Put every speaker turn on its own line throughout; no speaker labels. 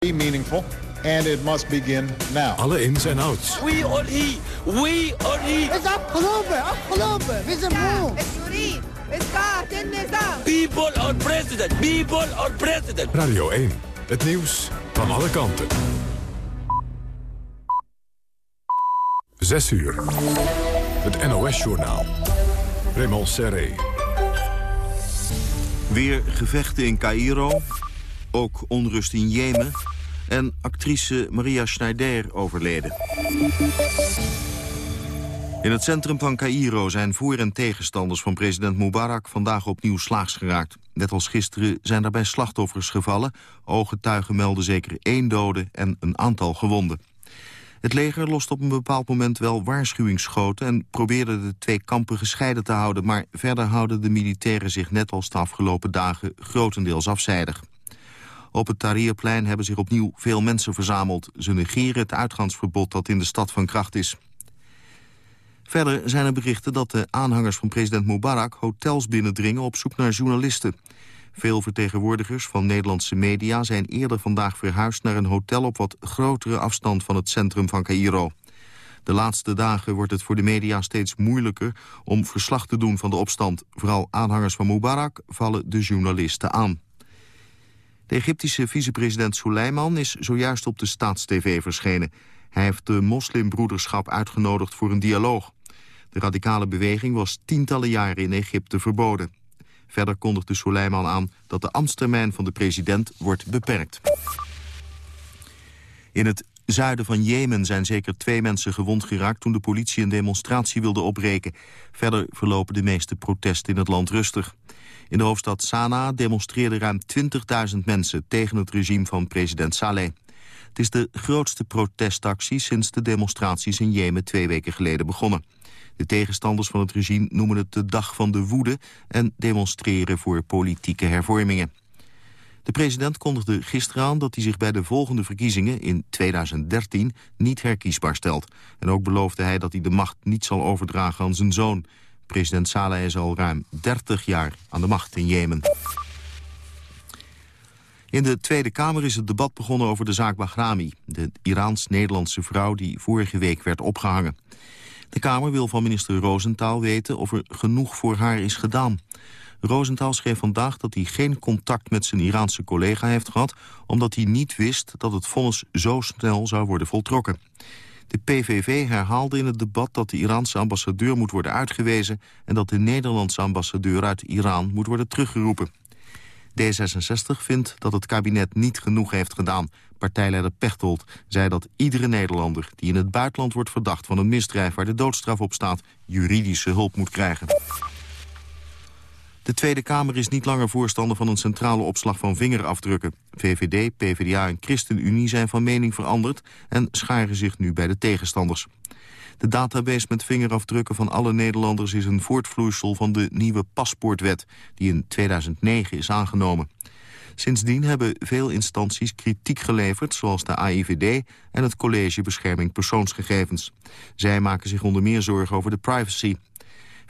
be meaningful and it must begin now.
Alle ins en outs.
We are he. We are he.
Het is afgelopen, afgelopen. We zijn moe.
People are president. People are president.
Radio 1. Het nieuws van alle kanten. 6 uur. Het NOS-journaal. Raymond Serré.
Weer gevechten in Cairo. Ook onrust in Jemen. En actrice Maria Schneider overleden. In het centrum van Cairo zijn voor- en tegenstanders van president Mubarak vandaag opnieuw slaags geraakt. Net als gisteren zijn daarbij slachtoffers gevallen. Ooggetuigen melden zeker één dode en een aantal gewonden. Het leger lost op een bepaald moment wel waarschuwingsschoten... en probeerde de twee kampen gescheiden te houden... maar verder houden de militairen zich net als de afgelopen dagen grotendeels afzijdig. Op het Tahrirplein hebben zich opnieuw veel mensen verzameld. Ze negeren het uitgangsverbod dat in de stad van kracht is. Verder zijn er berichten dat de aanhangers van president Mubarak... hotels binnendringen op zoek naar journalisten. Veel vertegenwoordigers van Nederlandse media zijn eerder vandaag verhuisd... naar een hotel op wat grotere afstand van het centrum van Cairo. De laatste dagen wordt het voor de media steeds moeilijker om verslag te doen van de opstand. Vooral aanhangers van Mubarak vallen de journalisten aan. De Egyptische vicepresident Suleiman is zojuist op de Staatstv verschenen. Hij heeft de moslimbroederschap uitgenodigd voor een dialoog. De radicale beweging was tientallen jaren in Egypte verboden. Verder kondigde Suleiman aan dat de ambtstermijn van de president wordt beperkt. In het zuiden van Jemen zijn zeker twee mensen gewond geraakt... toen de politie een demonstratie wilde opbreken. Verder verlopen de meeste protesten in het land rustig. In de hoofdstad Sanaa demonstreerden ruim 20.000 mensen... tegen het regime van president Saleh. Het is de grootste protestactie sinds de demonstraties in Jemen twee weken geleden begonnen. De tegenstanders van het regime noemen het de dag van de woede... en demonstreren voor politieke hervormingen. De president kondigde gisteren aan dat hij zich bij de volgende verkiezingen in 2013 niet herkiesbaar stelt. En ook beloofde hij dat hij de macht niet zal overdragen aan zijn zoon. President Saleh is al ruim 30 jaar aan de macht in Jemen. In de Tweede Kamer is het debat begonnen over de zaak Bahrami... de Iraans-Nederlandse vrouw die vorige week werd opgehangen. De Kamer wil van minister Rosenthal weten of er genoeg voor haar is gedaan. Rosenthal schreef vandaag dat hij geen contact met zijn Iraanse collega heeft gehad... omdat hij niet wist dat het vonnis zo snel zou worden voltrokken. De PVV herhaalde in het debat dat de Iraanse ambassadeur moet worden uitgewezen... en dat de Nederlandse ambassadeur uit Iran moet worden teruggeroepen. D66 vindt dat het kabinet niet genoeg heeft gedaan. Partijleider Pechtold zei dat iedere Nederlander... die in het buitenland wordt verdacht van een misdrijf waar de doodstraf op staat... juridische hulp moet krijgen. De Tweede Kamer is niet langer voorstander van een centrale opslag van vingerafdrukken. VVD, PvdA en ChristenUnie zijn van mening veranderd... en scharen zich nu bij de tegenstanders. De database met vingerafdrukken van alle Nederlanders is een voortvloeisel van de nieuwe paspoortwet, die in 2009 is aangenomen. Sindsdien hebben veel instanties kritiek geleverd, zoals de AIVD en het College Bescherming Persoonsgegevens. Zij maken zich onder meer zorgen over de privacy.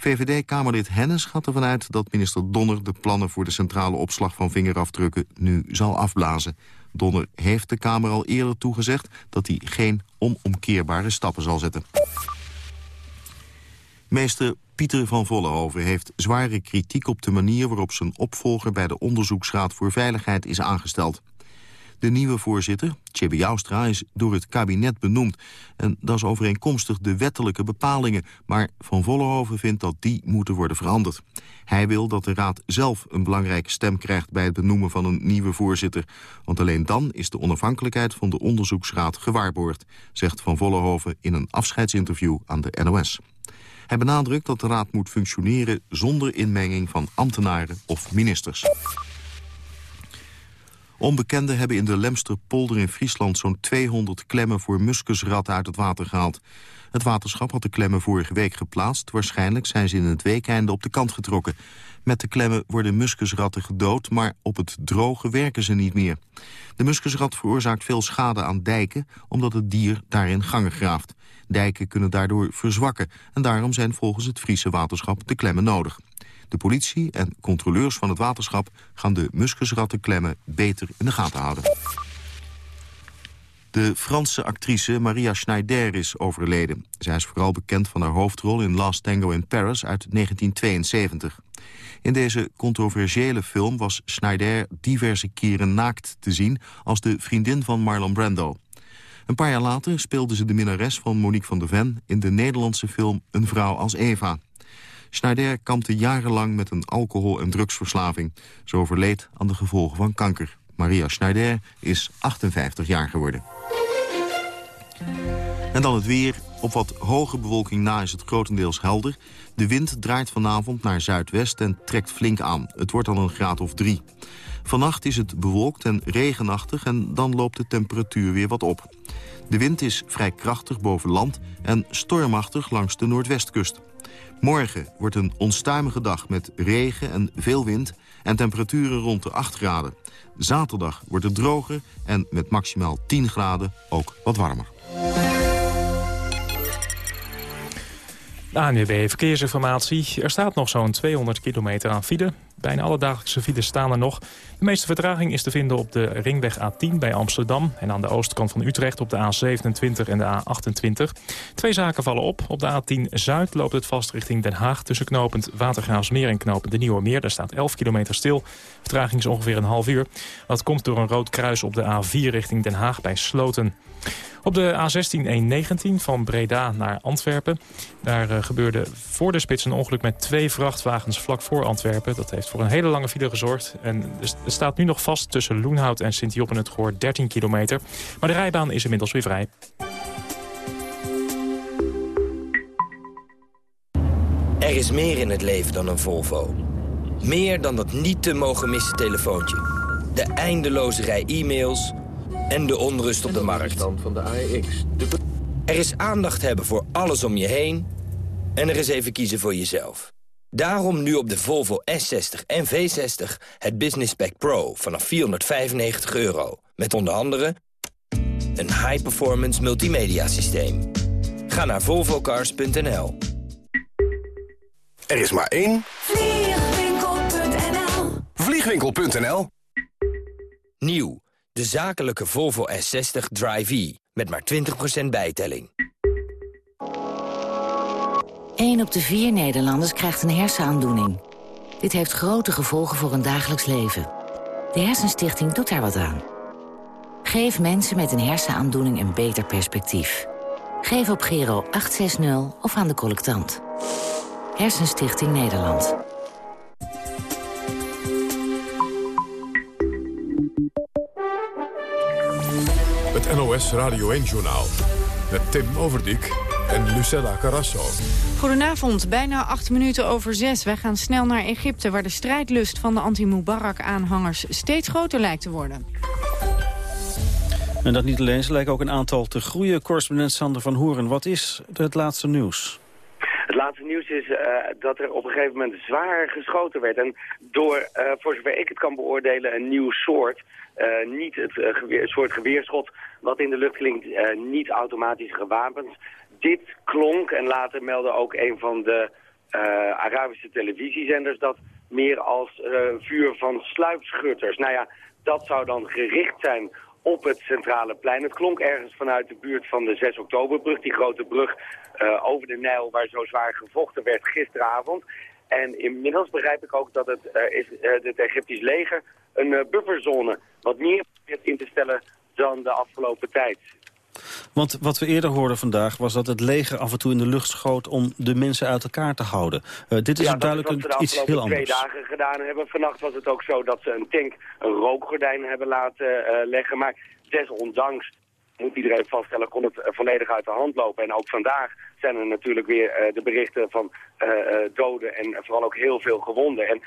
VVD-Kamerlid Hennis gaat ervan uit dat minister Donner de plannen voor de centrale opslag van vingerafdrukken nu zal afblazen. Donner heeft de Kamer al eerder toegezegd dat hij geen onomkeerbare stappen zal zetten. Meester Pieter van Vollenhoven heeft zware kritiek op de manier waarop zijn opvolger bij de Onderzoeksraad voor Veiligheid is aangesteld. De nieuwe voorzitter, Tjibbe Joustra, is door het kabinet benoemd. En dat is overeenkomstig de wettelijke bepalingen. Maar Van Vollenhoven vindt dat die moeten worden veranderd. Hij wil dat de raad zelf een belangrijke stem krijgt... bij het benoemen van een nieuwe voorzitter. Want alleen dan is de onafhankelijkheid van de onderzoeksraad gewaarborgd... zegt Van Vollenhoven in een afscheidsinterview aan de NOS. Hij benadrukt dat de raad moet functioneren zonder inmenging van ambtenaren of ministers. Onbekenden hebben in de Lemsterpolder in Friesland zo'n 200 klemmen voor muskusratten uit het water gehaald. Het waterschap had de klemmen vorige week geplaatst. Waarschijnlijk zijn ze in het weekeinde op de kant getrokken. Met de klemmen worden muskusratten gedood, maar op het droge werken ze niet meer. De muskusrat veroorzaakt veel schade aan dijken, omdat het dier daarin gangen graaft. Dijken kunnen daardoor verzwakken en daarom zijn volgens het Friese waterschap de klemmen nodig. De politie en controleurs van het waterschap gaan de muskusrattenklemmen beter in de gaten houden. De Franse actrice Maria Schneider is overleden. Zij is vooral bekend van haar hoofdrol in Last Tango in Paris uit 1972. In deze controversiële film was Schneider diverse keren naakt te zien... als de vriendin van Marlon Brando. Een paar jaar later speelde ze de minnares van Monique van der Ven... in de Nederlandse film Een vrouw als Eva. Schneider kampte jarenlang met een alcohol- en drugsverslaving. Ze overleed aan de gevolgen van kanker. Maria Schneider is 58 jaar geworden. En dan het weer. Op wat hoge bewolking na is het grotendeels helder. De wind draait vanavond naar zuidwest en trekt flink aan. Het wordt dan een graad of drie. Vannacht is het bewolkt en regenachtig en dan loopt de temperatuur weer wat op. De wind is vrij krachtig boven land en stormachtig langs de noordwestkust. Morgen wordt een onstuimige dag met regen en veel wind en temperaturen rond de 8 graden. Zaterdag wordt het droger en met maximaal 10 graden ook wat warmer.
ANWB Verkeersinformatie. Er staat nog zo'n 200 kilometer aan file. Bijna alle dagelijkse files staan er nog. De meeste vertraging is te vinden op de ringweg A10 bij Amsterdam... en aan de oostkant van Utrecht op de A27 en de A28. Twee zaken vallen op. Op de A10 Zuid loopt het vast richting Den Haag... tussen knopend Watergraafsmeer en knopend de Nieuwe Meer. Daar staat 11 kilometer stil. Vertraging is ongeveer een half uur. Dat komt door een rood kruis op de A4 richting Den Haag bij Sloten. Op de A16-119 van Breda naar Antwerpen. Daar uh, gebeurde voor de spits een ongeluk met twee vrachtwagens vlak voor Antwerpen. Dat heeft voor een hele lange file gezorgd. En er staat nu nog vast tussen Loenhout en Sint-Job en het Goor 13 kilometer. Maar de rijbaan is inmiddels weer vrij.
Er is meer in het leven dan een Volvo. Meer dan dat niet te mogen missen telefoontje. De eindeloze rij e-mails en de onrust op de markt.
van de AEX.
Er is aandacht hebben voor alles om je heen... en er is even kiezen voor jezelf. Daarom nu op de Volvo S60 en V60 het Business Pack Pro vanaf 495 euro. Met onder andere een high-performance multimedia systeem. Ga naar volvocars.nl.
Er is maar één...
Vliegwinkel.nl
Vliegwinkel.nl
Nieuw. De zakelijke Volvo S60 Drive-E. Met maar 20% bijtelling.
1 op de vier Nederlanders krijgt een hersenaandoening. Dit heeft grote gevolgen voor hun dagelijks leven. De Hersenstichting doet daar wat aan. Geef mensen met een hersenaandoening een beter perspectief. Geef op Gero 860 of aan de collectant. Hersenstichting Nederland.
Het NOS Radio 1-journaal. Met Tim Overdijk en Lucella Carrasso.
Goedenavond, bijna acht minuten over zes. Wij gaan snel naar Egypte, waar de strijdlust van de anti-Mubarak-aanhangers steeds groter lijkt te worden.
En dat niet alleen, ze lijken ook een aantal te groeien. Correspondent Sander van Hoeren, wat is het laatste nieuws?
Het laatste nieuws is uh, dat er op een gegeven moment zwaar geschoten werd. En door, uh, voor zover ik het kan beoordelen, een nieuw soort. Uh, niet het geweer, soort geweerschot wat in de lucht klinkt, niet automatisch gewapend. Dit klonk, en later meldde ook een van de Arabische televisiezenders... dat meer als vuur van sluipschutters. Nou ja, dat zou dan gericht zijn op het centrale plein. Het klonk ergens vanuit de buurt van de 6 oktoberbrug, die grote brug uh, over de Nijl waar zo zwaar gevochten werd gisteravond. En inmiddels begrijp ik ook dat het, is, het Egyptisch leger een bufferzone wat meer probeert in te stellen dan de afgelopen tijd.
Want wat we eerder hoorden vandaag was dat het leger af en toe in de lucht schoot om de mensen uit elkaar te houden. Uh, dit is
ja,
duidelijk
is
iets heel anders.
twee dagen gedaan hebben. Vannacht was het ook zo dat ze een tank een rookgordijn hebben laten uh, leggen. Maar desondanks moet iedereen vaststellen, kon het volledig uit de hand lopen. En ook vandaag zijn er natuurlijk weer uh, de berichten van uh, doden en vooral ook heel veel gewonden. En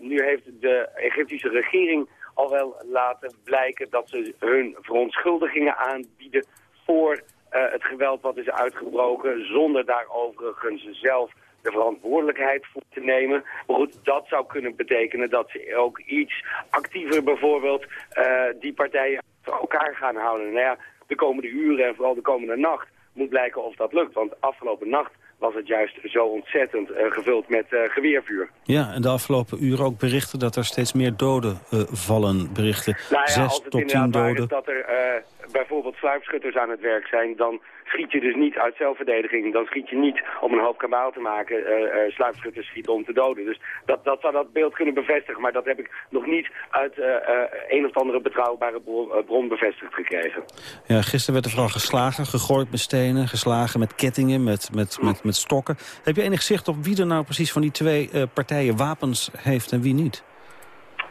nu heeft de Egyptische regering al wel laten blijken dat ze hun verontschuldigingen aanbieden voor uh, het geweld wat is uitgebroken, zonder daar overigens zelf de verantwoordelijkheid voor te nemen. Maar goed, dat zou kunnen betekenen dat ze ook iets actiever bijvoorbeeld uh, die partijen uit elkaar gaan houden. Nou ja, de komende uren en vooral de komende nacht moet blijken of dat lukt. Want afgelopen nacht was het juist zo ontzettend eh, gevuld met uh, geweervuur.
Ja, en de afgelopen uren ook berichten dat er steeds meer doden uh, vallen. Berichten
nou ja,
zes tot tien doden.
dat er bijvoorbeeld sluipschutters aan het werk zijn... dan schiet je dus niet uit zelfverdediging. Dan schiet je niet om een hoop kabaal te maken. Uh, sluipschutters schieten om te doden. Dus dat, dat zou dat beeld kunnen bevestigen. Maar dat heb ik nog niet uit uh, een of andere betrouwbare bron, bron, bevestigd gekregen.
Ja, gisteren werd er vooral geslagen, gegooid met stenen, geslagen met kettingen, met, met, met, met stokken. Heb je enig zicht op wie er nou precies van die twee partijen wapens heeft en wie niet?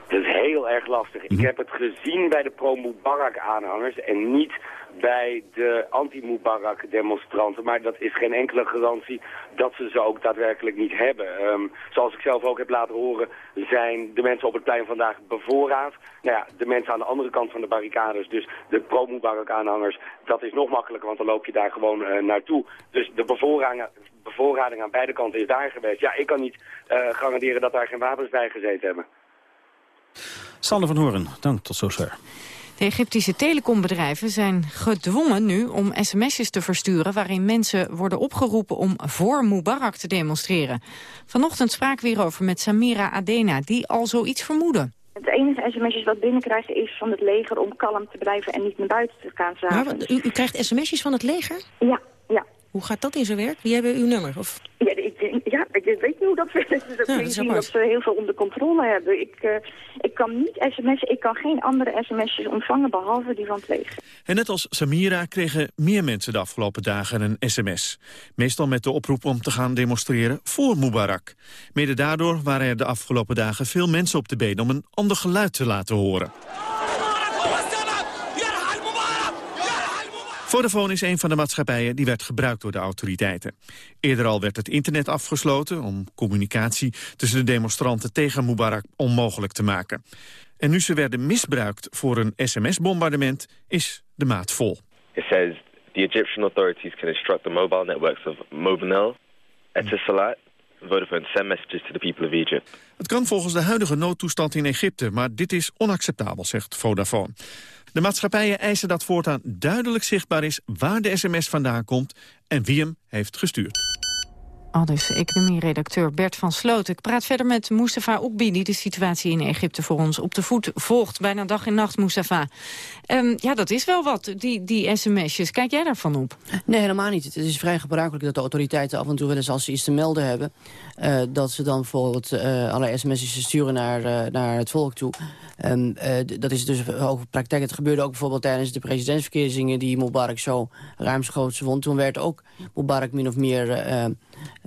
Dat is heel erg lastig. Ik heb het gezien bij de pro-Mubarak-aanhangers en niet bij de anti-Mubarak-demonstranten. Maar dat is geen enkele garantie dat ze ze ook daadwerkelijk niet hebben. Um, zoals ik zelf ook heb laten horen, zijn de mensen op het plein vandaag bevoorraad. Nou ja, de mensen aan de andere kant van de barricades, dus de pro-Mubarak-aanhangers, dat is nog makkelijker, want dan loop je daar gewoon uh, naartoe. Dus de bevoorrading, bevoorrading aan beide kanten is daar geweest. Ja, ik kan niet uh, garanderen dat daar geen wapens bij gezeten hebben.
Sander van Horen, dank tot zover.
De Egyptische telecombedrijven zijn gedwongen nu om sms'jes te versturen... waarin mensen worden opgeroepen om voor Mubarak te demonstreren. Vanochtend spraken we hierover met Samira Adena, die al zoiets vermoedde.
Het enige sms'jes wat binnenkrijgen is van het leger om kalm te blijven en niet naar buiten te gaan
Maar, u, u krijgt sms'jes van het leger?
Ja, ja.
Hoe gaat dat in zijn werk? Wie hebben uw nummer? Of?
Ja, ik, ja, ik weet niet hoe dat werkt. Dus dat ja, dat, dat ze heel veel onder controle hebben. Ik, uh, ik kan niet sms'en, ik kan geen andere sms'jes ontvangen behalve die van het leger.
En net als Samira kregen meer mensen de afgelopen dagen een sms. Meestal met de oproep om te gaan demonstreren voor Mubarak. Mede daardoor waren er de afgelopen dagen veel mensen op de been om een ander geluid te laten horen. Vodafone is een van de maatschappijen die werd gebruikt door de autoriteiten. Eerder al werd het internet afgesloten om communicatie tussen de demonstranten tegen Mubarak onmogelijk te maken. En nu ze werden misbruikt voor een sms-bombardement is de maat vol.
It says the Egyptian authorities can instruct the mobile networks of Mobanel, Etisalat, Vodafone send messages to the people of Egypt.
Het kan volgens de huidige noodtoestand in Egypte, maar dit is onacceptabel, zegt Vodafone. De maatschappijen eisen dat voortaan duidelijk zichtbaar is waar de sms vandaan komt en wie hem heeft gestuurd.
Al dus economie-redacteur Bert van Sloot. Ik praat verder met Mustafa Oekbi, die de situatie in Egypte voor ons op de voet volgt. Bijna dag en nacht, Mustafa. Um, ja, dat is wel wat, die, die sms'jes. Kijk jij daarvan op?
Nee, helemaal niet. Het is vrij gebruikelijk dat de autoriteiten af en toe als ze iets te melden hebben... Uh, dat ze dan bijvoorbeeld uh, alle sms'jes sturen naar, uh, naar het volk toe. Um, dat is dus over praktijk. Het gebeurde ook bijvoorbeeld tijdens de presidentsverkiezingen... die Mubarak zo ruimschoots won. Toen werd ook Mubarak min of meer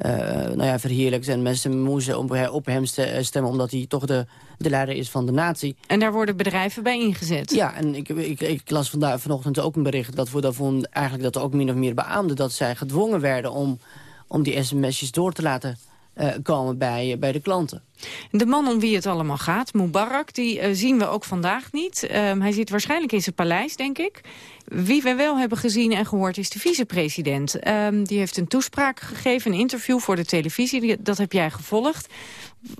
uh, nou ja, verheerlijkt. En mensen moesten op hem stemmen omdat hij toch de, de leider is van de natie.
En daar worden bedrijven bij ingezet?
Ja, en ik, ik, ik las vandaag, vanochtend ook een bericht... dat Vodafone eigenlijk dat ook min of meer beaamde... dat zij gedwongen werden om, om die sms'jes door te laten komen bij, bij de klanten.
De man om wie het allemaal gaat, Mubarak, die uh, zien we ook vandaag niet. Uh, hij zit waarschijnlijk in zijn paleis, denk ik. Wie we wel hebben gezien en gehoord is de vicepresident. Um, die heeft een toespraak gegeven, een interview voor de televisie. Dat heb jij gevolgd.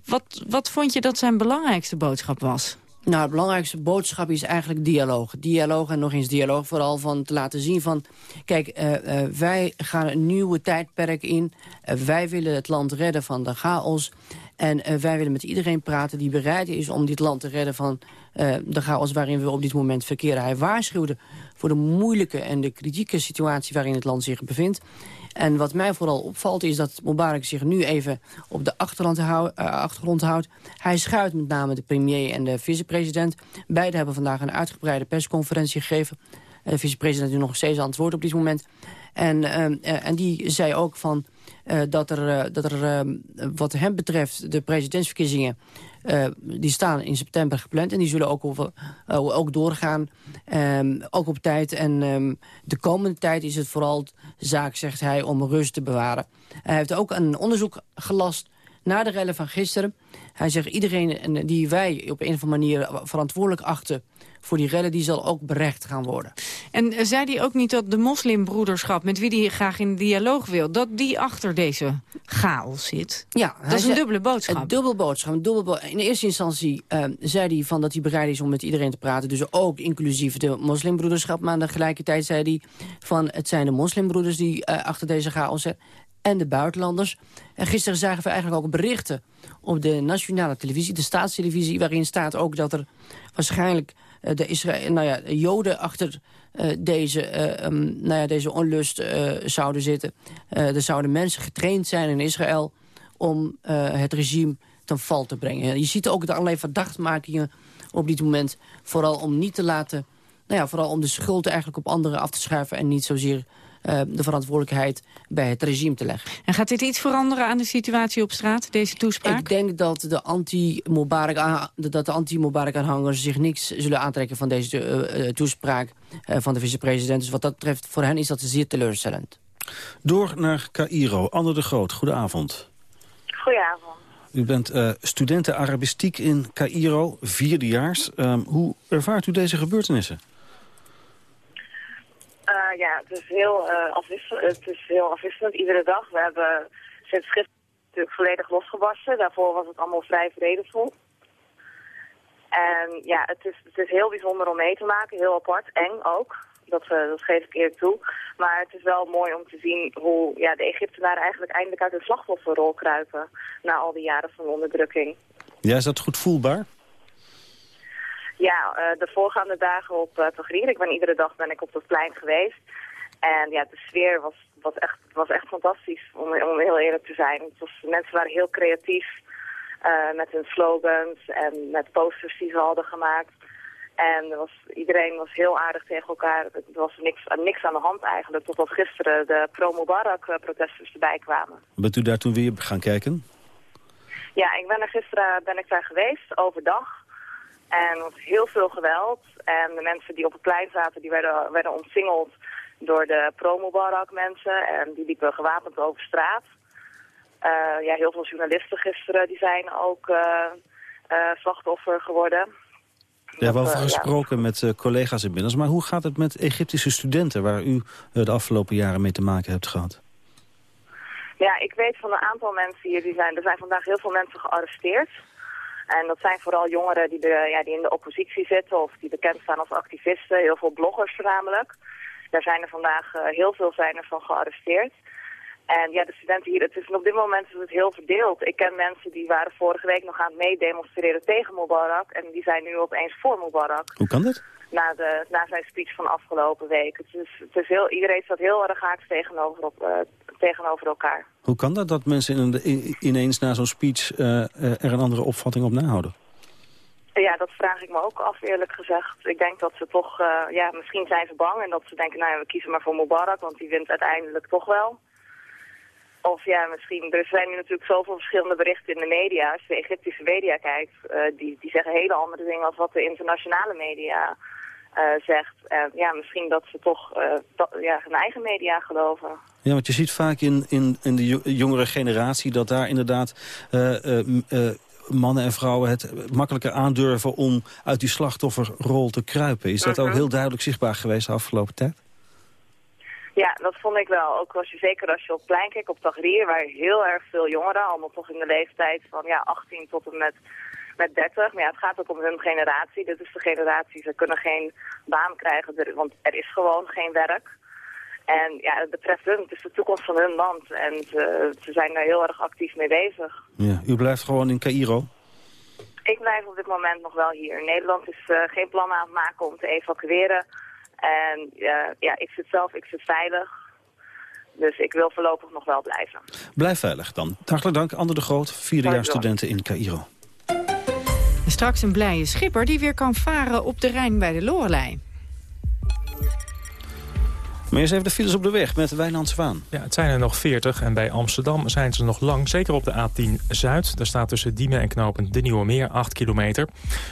Wat, wat vond je dat zijn belangrijkste boodschap was?
Nou, het belangrijkste boodschap is eigenlijk dialoog. Dialoog en nog eens dialoog, vooral van te laten zien van... kijk, uh, uh, wij gaan een nieuwe tijdperk in. Uh, wij willen het land redden van de chaos. En wij willen met iedereen praten die bereid is om dit land te redden... van de chaos waarin we op dit moment verkeren. Hij waarschuwde voor de moeilijke en de kritieke situatie waarin het land zich bevindt. En wat mij vooral opvalt is dat Mubarak zich nu even op de achtergrond, uh, achtergrond houdt. Hij schuilt met name de premier en de vicepresident. Beiden hebben vandaag een uitgebreide persconferentie gegeven. De vicepresident nu nog steeds antwoord op dit moment. En, uh, en die zei ook van, dat er, dat er wat hem betreft de presidentsverkiezingen die staan in september gepland en die zullen ook, over, ook doorgaan. Um, ook op tijd. En um, de komende tijd is het vooral zaak, zegt hij, om rust te bewaren. Hij heeft ook een onderzoek gelast naar de rellen van gisteren. Hij zegt iedereen die wij op een of andere manier verantwoordelijk achten voor die rellen, die zal ook berecht gaan worden.
En eh, zei hij ook niet dat de moslimbroederschap, met wie hij graag in dialoog wil, dat die achter deze chaos zit?
Ja.
Dat is een dubbele boodschap.
Een dubbele boodschap. Een dubbel bo in eerste instantie uh, zei hij van dat hij bereid is om met iedereen te praten, dus ook inclusief de moslimbroederschap, maar aan de gelijkertijd zei hij van het zijn de moslimbroeders die uh, achter deze chaos zitten. en de buitenlanders. En gisteren zagen we eigenlijk ook berichten op de nationale televisie, de staatstelevisie... waarin staat ook dat er waarschijnlijk de Israël, nou ja, Joden achter uh, deze, uh, nou ja, deze onlust zouden zitten. er zouden mensen getraind zijn in Israël om het regime ten val te brengen. Je ziet ook de allerlei verdachtmakingen op dit moment. Vooral om niet te laten... Nou ja, vooral om de schuld eigenlijk op anderen af te schuiven... en niet zozeer uh, de verantwoordelijkheid bij het regime te leggen.
En gaat dit iets veranderen aan de situatie op straat, deze toespraak?
Ik denk dat de anti-Mubarak-aanhangers zich niks zullen aantrekken van deze uh, toespraak uh, van de vicepresident. Dus wat dat betreft, voor hen is dat zeer teleurstellend.
Door naar Cairo. Anne de Groot, goedenavond.
Goedenavond.
U bent uh, studenten Arabistiek in Cairo, vierdejaars. Um, hoe ervaart u deze gebeurtenissen?
Uh, ja, het is, heel, afwisselend, het is heel afwisselend iedere dag. We hebben sinds gisteren natuurlijk volledig losgewassen. Daarvoor was het allemaal vrij vredevol. En ja, het is, het is heel bijzonder om mee te maken, heel apart, eng ook. Dat, uh, dat geef ik eerlijk toe. Maar het is wel mooi om te zien hoe ja, de Egyptenaren eigenlijk eindelijk uit hun slachtofferrol kruipen. Na al die jaren van onderdrukking.
Ja, is dat goed voelbaar?
Ja, uh, de voorgaande dagen op uh, ik ben iedere dag ben ik op het plein geweest. En ja, de sfeer was, was, echt, was echt fantastisch, om, om heel eerlijk te zijn. Het was, mensen waren heel creatief uh, met hun slogans en met posters die ze hadden gemaakt. En was, iedereen was heel aardig tegen elkaar. Er was niks, niks aan de hand eigenlijk, totdat gisteren de pro-Mubarak-protesters erbij kwamen.
Bent u daar toen weer gaan kijken?
Ja, ik ben er gisteren ben ik daar geweest, overdag. En er was heel veel geweld. En de mensen die op het plein zaten, die werden, werden omsingeld door de pro-Mubarak mensen. En die liepen gewapend over straat. Uh, ja, heel veel journalisten gisteren die zijn ook uh, uh, slachtoffer geworden.
We hebben over gesproken met collega's inmiddels. Maar hoe gaat het met Egyptische studenten... waar u de afgelopen jaren mee te maken hebt gehad?
Ja, ik weet van een aantal mensen hier. Die zijn, er zijn vandaag heel veel mensen gearresteerd. En dat zijn vooral jongeren die, de, ja, die in de oppositie zitten of die bekend staan als activisten. Heel veel bloggers voornamelijk. Daar zijn er vandaag uh, heel veel zijn er van gearresteerd. En ja, de studenten hier, het is, op dit moment is het heel verdeeld. Ik ken mensen die waren vorige week nog aan het meedemonstreren tegen Mubarak. En die zijn nu opeens voor Mubarak.
Hoe kan dat?
Na, de, na zijn speech van afgelopen week. Het is, het is heel, iedereen staat heel erg haaks tegenover, op, uh, tegenover elkaar.
Hoe kan dat, dat mensen in, in, ineens na zo'n speech uh, er een andere opvatting op nahouden?
Ja, dat vraag ik me ook af, eerlijk gezegd. Ik denk dat ze toch, ja, misschien zijn ze bang en dat ze denken, nou ja, we kiezen maar voor Mubarak, want die wint uiteindelijk toch wel. Of ja, misschien, er zijn nu natuurlijk zoveel verschillende berichten in de media. Als je de Egyptische media kijkt, uh, die, die zeggen hele andere dingen als wat de internationale media uh, zegt. En ja, misschien dat ze toch uh, dat, ja, hun eigen media geloven.
Ja, want je ziet vaak in, in, in de jongere generatie dat daar inderdaad mannen en vrouwen het makkelijker aandurven om uit die slachtofferrol te kruipen. Is dat ook heel duidelijk zichtbaar geweest de afgelopen tijd?
Ja, dat vond ik wel. Ook als je, zeker als je op plein kijkt, op Tahrir, waar heel erg veel jongeren, allemaal toch in de leeftijd van ja, 18 tot en met, met 30. Maar ja, het gaat ook om hun generatie. Dit is de generatie, ze kunnen geen baan krijgen, want er is gewoon geen werk. En ja, het betreft hun, het is de toekomst van hun land. En ze, ze zijn daar heel erg actief mee bezig.
Ja, u blijft gewoon in Cairo?
Ik blijf op dit moment nog wel hier. Nederland is uh, geen plan aan het maken om te evacueren. En uh, ja, ik zit zelf, ik zit veilig. Dus ik wil voorlopig nog wel blijven.
Blijf veilig dan. Hartelijk dank, Ander de Groot, vierdejaars studenten in Cairo.
Straks een blije schipper die weer kan varen op de Rijn bij de Lorelei.
Maar eerst even de files op de weg met Wijnand Zwaan.
Ja, het zijn er nog 40 en bij Amsterdam zijn ze nog lang. Zeker op de A10 Zuid. Daar staat tussen Diemen en Knopen de Nieuwe Meer 8 kilometer.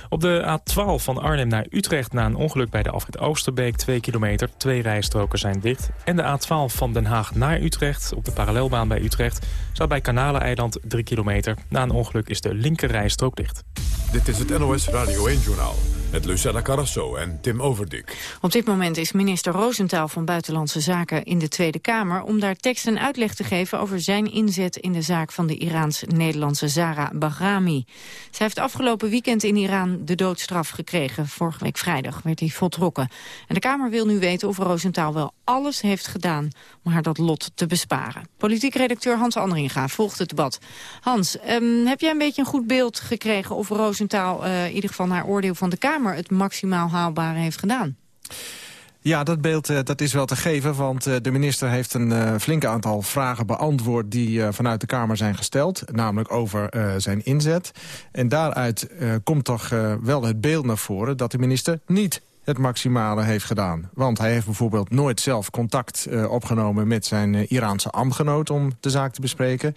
Op de A12 van Arnhem naar Utrecht na een ongeluk bij de afrit Oosterbeek 2 kilometer. Twee rijstroken zijn dicht. En de A12 van Den Haag naar Utrecht op de parallelbaan bij Utrecht... staat bij Kanaleneiland 3 kilometer. Na een ongeluk is de linker rijstrook dicht.
Dit is het NOS Radio 1-journaal met Lucella Carrasso en Tim Overdik.
Op dit moment is minister Roosentaal van Buitenlandse Zaken in de Tweede Kamer... om daar tekst en uitleg te geven over zijn inzet in de zaak van de Iraans-Nederlandse Zara Bahrami. Zij heeft afgelopen weekend in Iran de doodstraf gekregen. Vorige week vrijdag werd hij voltrokken. En de Kamer wil nu weten of Roosentaal wel alles heeft gedaan om haar dat lot te besparen. Politiek redacteur Hans Andringa volgt het debat. Hans, ehm, heb jij een beetje een goed beeld gekregen of Roosentaal uh, in ieder geval naar oordeel van de Kamer het maximaal haalbare heeft gedaan?
Ja, dat beeld uh, dat is wel te geven, want uh, de minister heeft een uh, flink aantal vragen beantwoord die vanuit de Kamer zijn gesteld, namelijk over zijn inzet. En daaruit komt toch wel het beeld naar voren dat de minister niet het maximale heeft gedaan. Want hij heeft bijvoorbeeld nooit zelf contact opgenomen met zijn Iraanse ambtgenoot om de zaak te bespreken.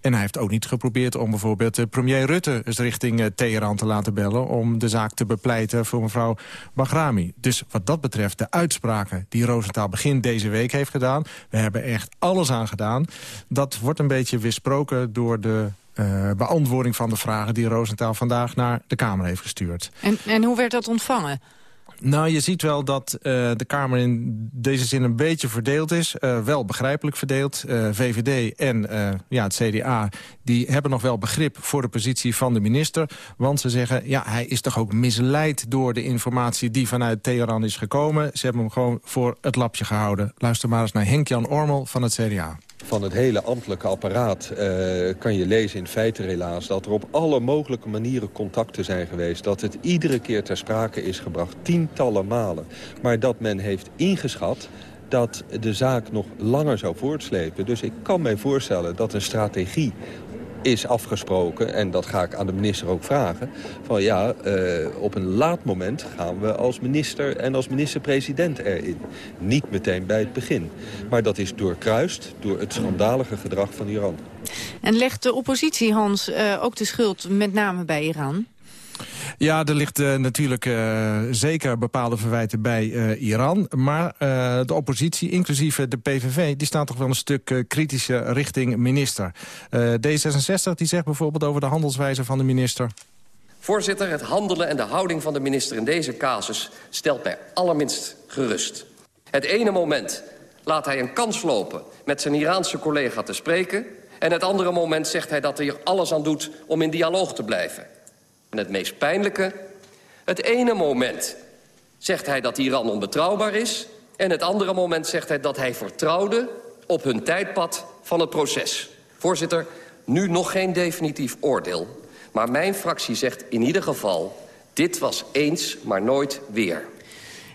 En hij heeft ook niet geprobeerd om bijvoorbeeld de premier Rutte eens richting uh, Teheran te laten bellen... om de zaak te bepleiten voor mevrouw Bahrami. Dus wat dat betreft, de uitspraken die Rosenthal begin deze week heeft gedaan... we hebben echt alles aan gedaan. Dat wordt een beetje weersproken door de uh, beantwoording van de vragen... die Rosenthal vandaag naar de Kamer heeft gestuurd.
En, en hoe werd dat ontvangen?
Nou, je ziet wel dat uh, de Kamer in deze zin een beetje verdeeld is. Uh, wel begrijpelijk verdeeld. Uh, VVD en ja, het CDA die hebben nog wel begrip voor de positie van de minister. Want ze zeggen, ja, hij is toch ook misleid door de informatie die vanuit Teheran is gekomen. Ze hebben hem gewoon voor het lapje gehouden. Luister maar eens naar Henk-Jan Ormel van het CDA
van het hele ambtelijke apparaat uh, kan je lezen in feite helaas... dat er op alle mogelijke manieren contacten zijn geweest. Dat het iedere keer ter sprake is gebracht, tientallen malen. Maar dat men heeft ingeschat dat de zaak nog langer zou voortslepen. Dus ik kan mij voorstellen dat een strategie is afgesproken, en dat ga ik aan de minister ook vragen... van ja, uh, op een laat moment gaan we als minister en als minister-president erin. Niet meteen bij het begin. Maar dat is doorkruist door het schandalige gedrag van Iran.
En legt de oppositie, Hans, uh, ook de schuld met name bij Iran?
Ja, er ligt uh, natuurlijk uh, zeker bepaalde verwijten bij uh, Iran. Maar de oppositie, inclusief de PVV, die staat toch wel een stuk kritischer richting minister. D66 die zegt bijvoorbeeld over de handelswijze van de minister...
Voorzitter, het handelen en de houding van de minister in deze casus stelt mij allerminst gerust. Het ene moment laat hij een kans lopen met zijn Iraanse collega te spreken... en het andere moment zegt hij dat hij er alles aan doet om in dialoog te blijven. En het meest pijnlijke, het ene moment zegt hij dat Iran onbetrouwbaar is... en het andere moment zegt hij dat hij vertrouwde op hun tijdpad van het proces. Voorzitter, nu nog geen definitief oordeel. Maar mijn fractie zegt in ieder geval... dit was eens, maar nooit weer.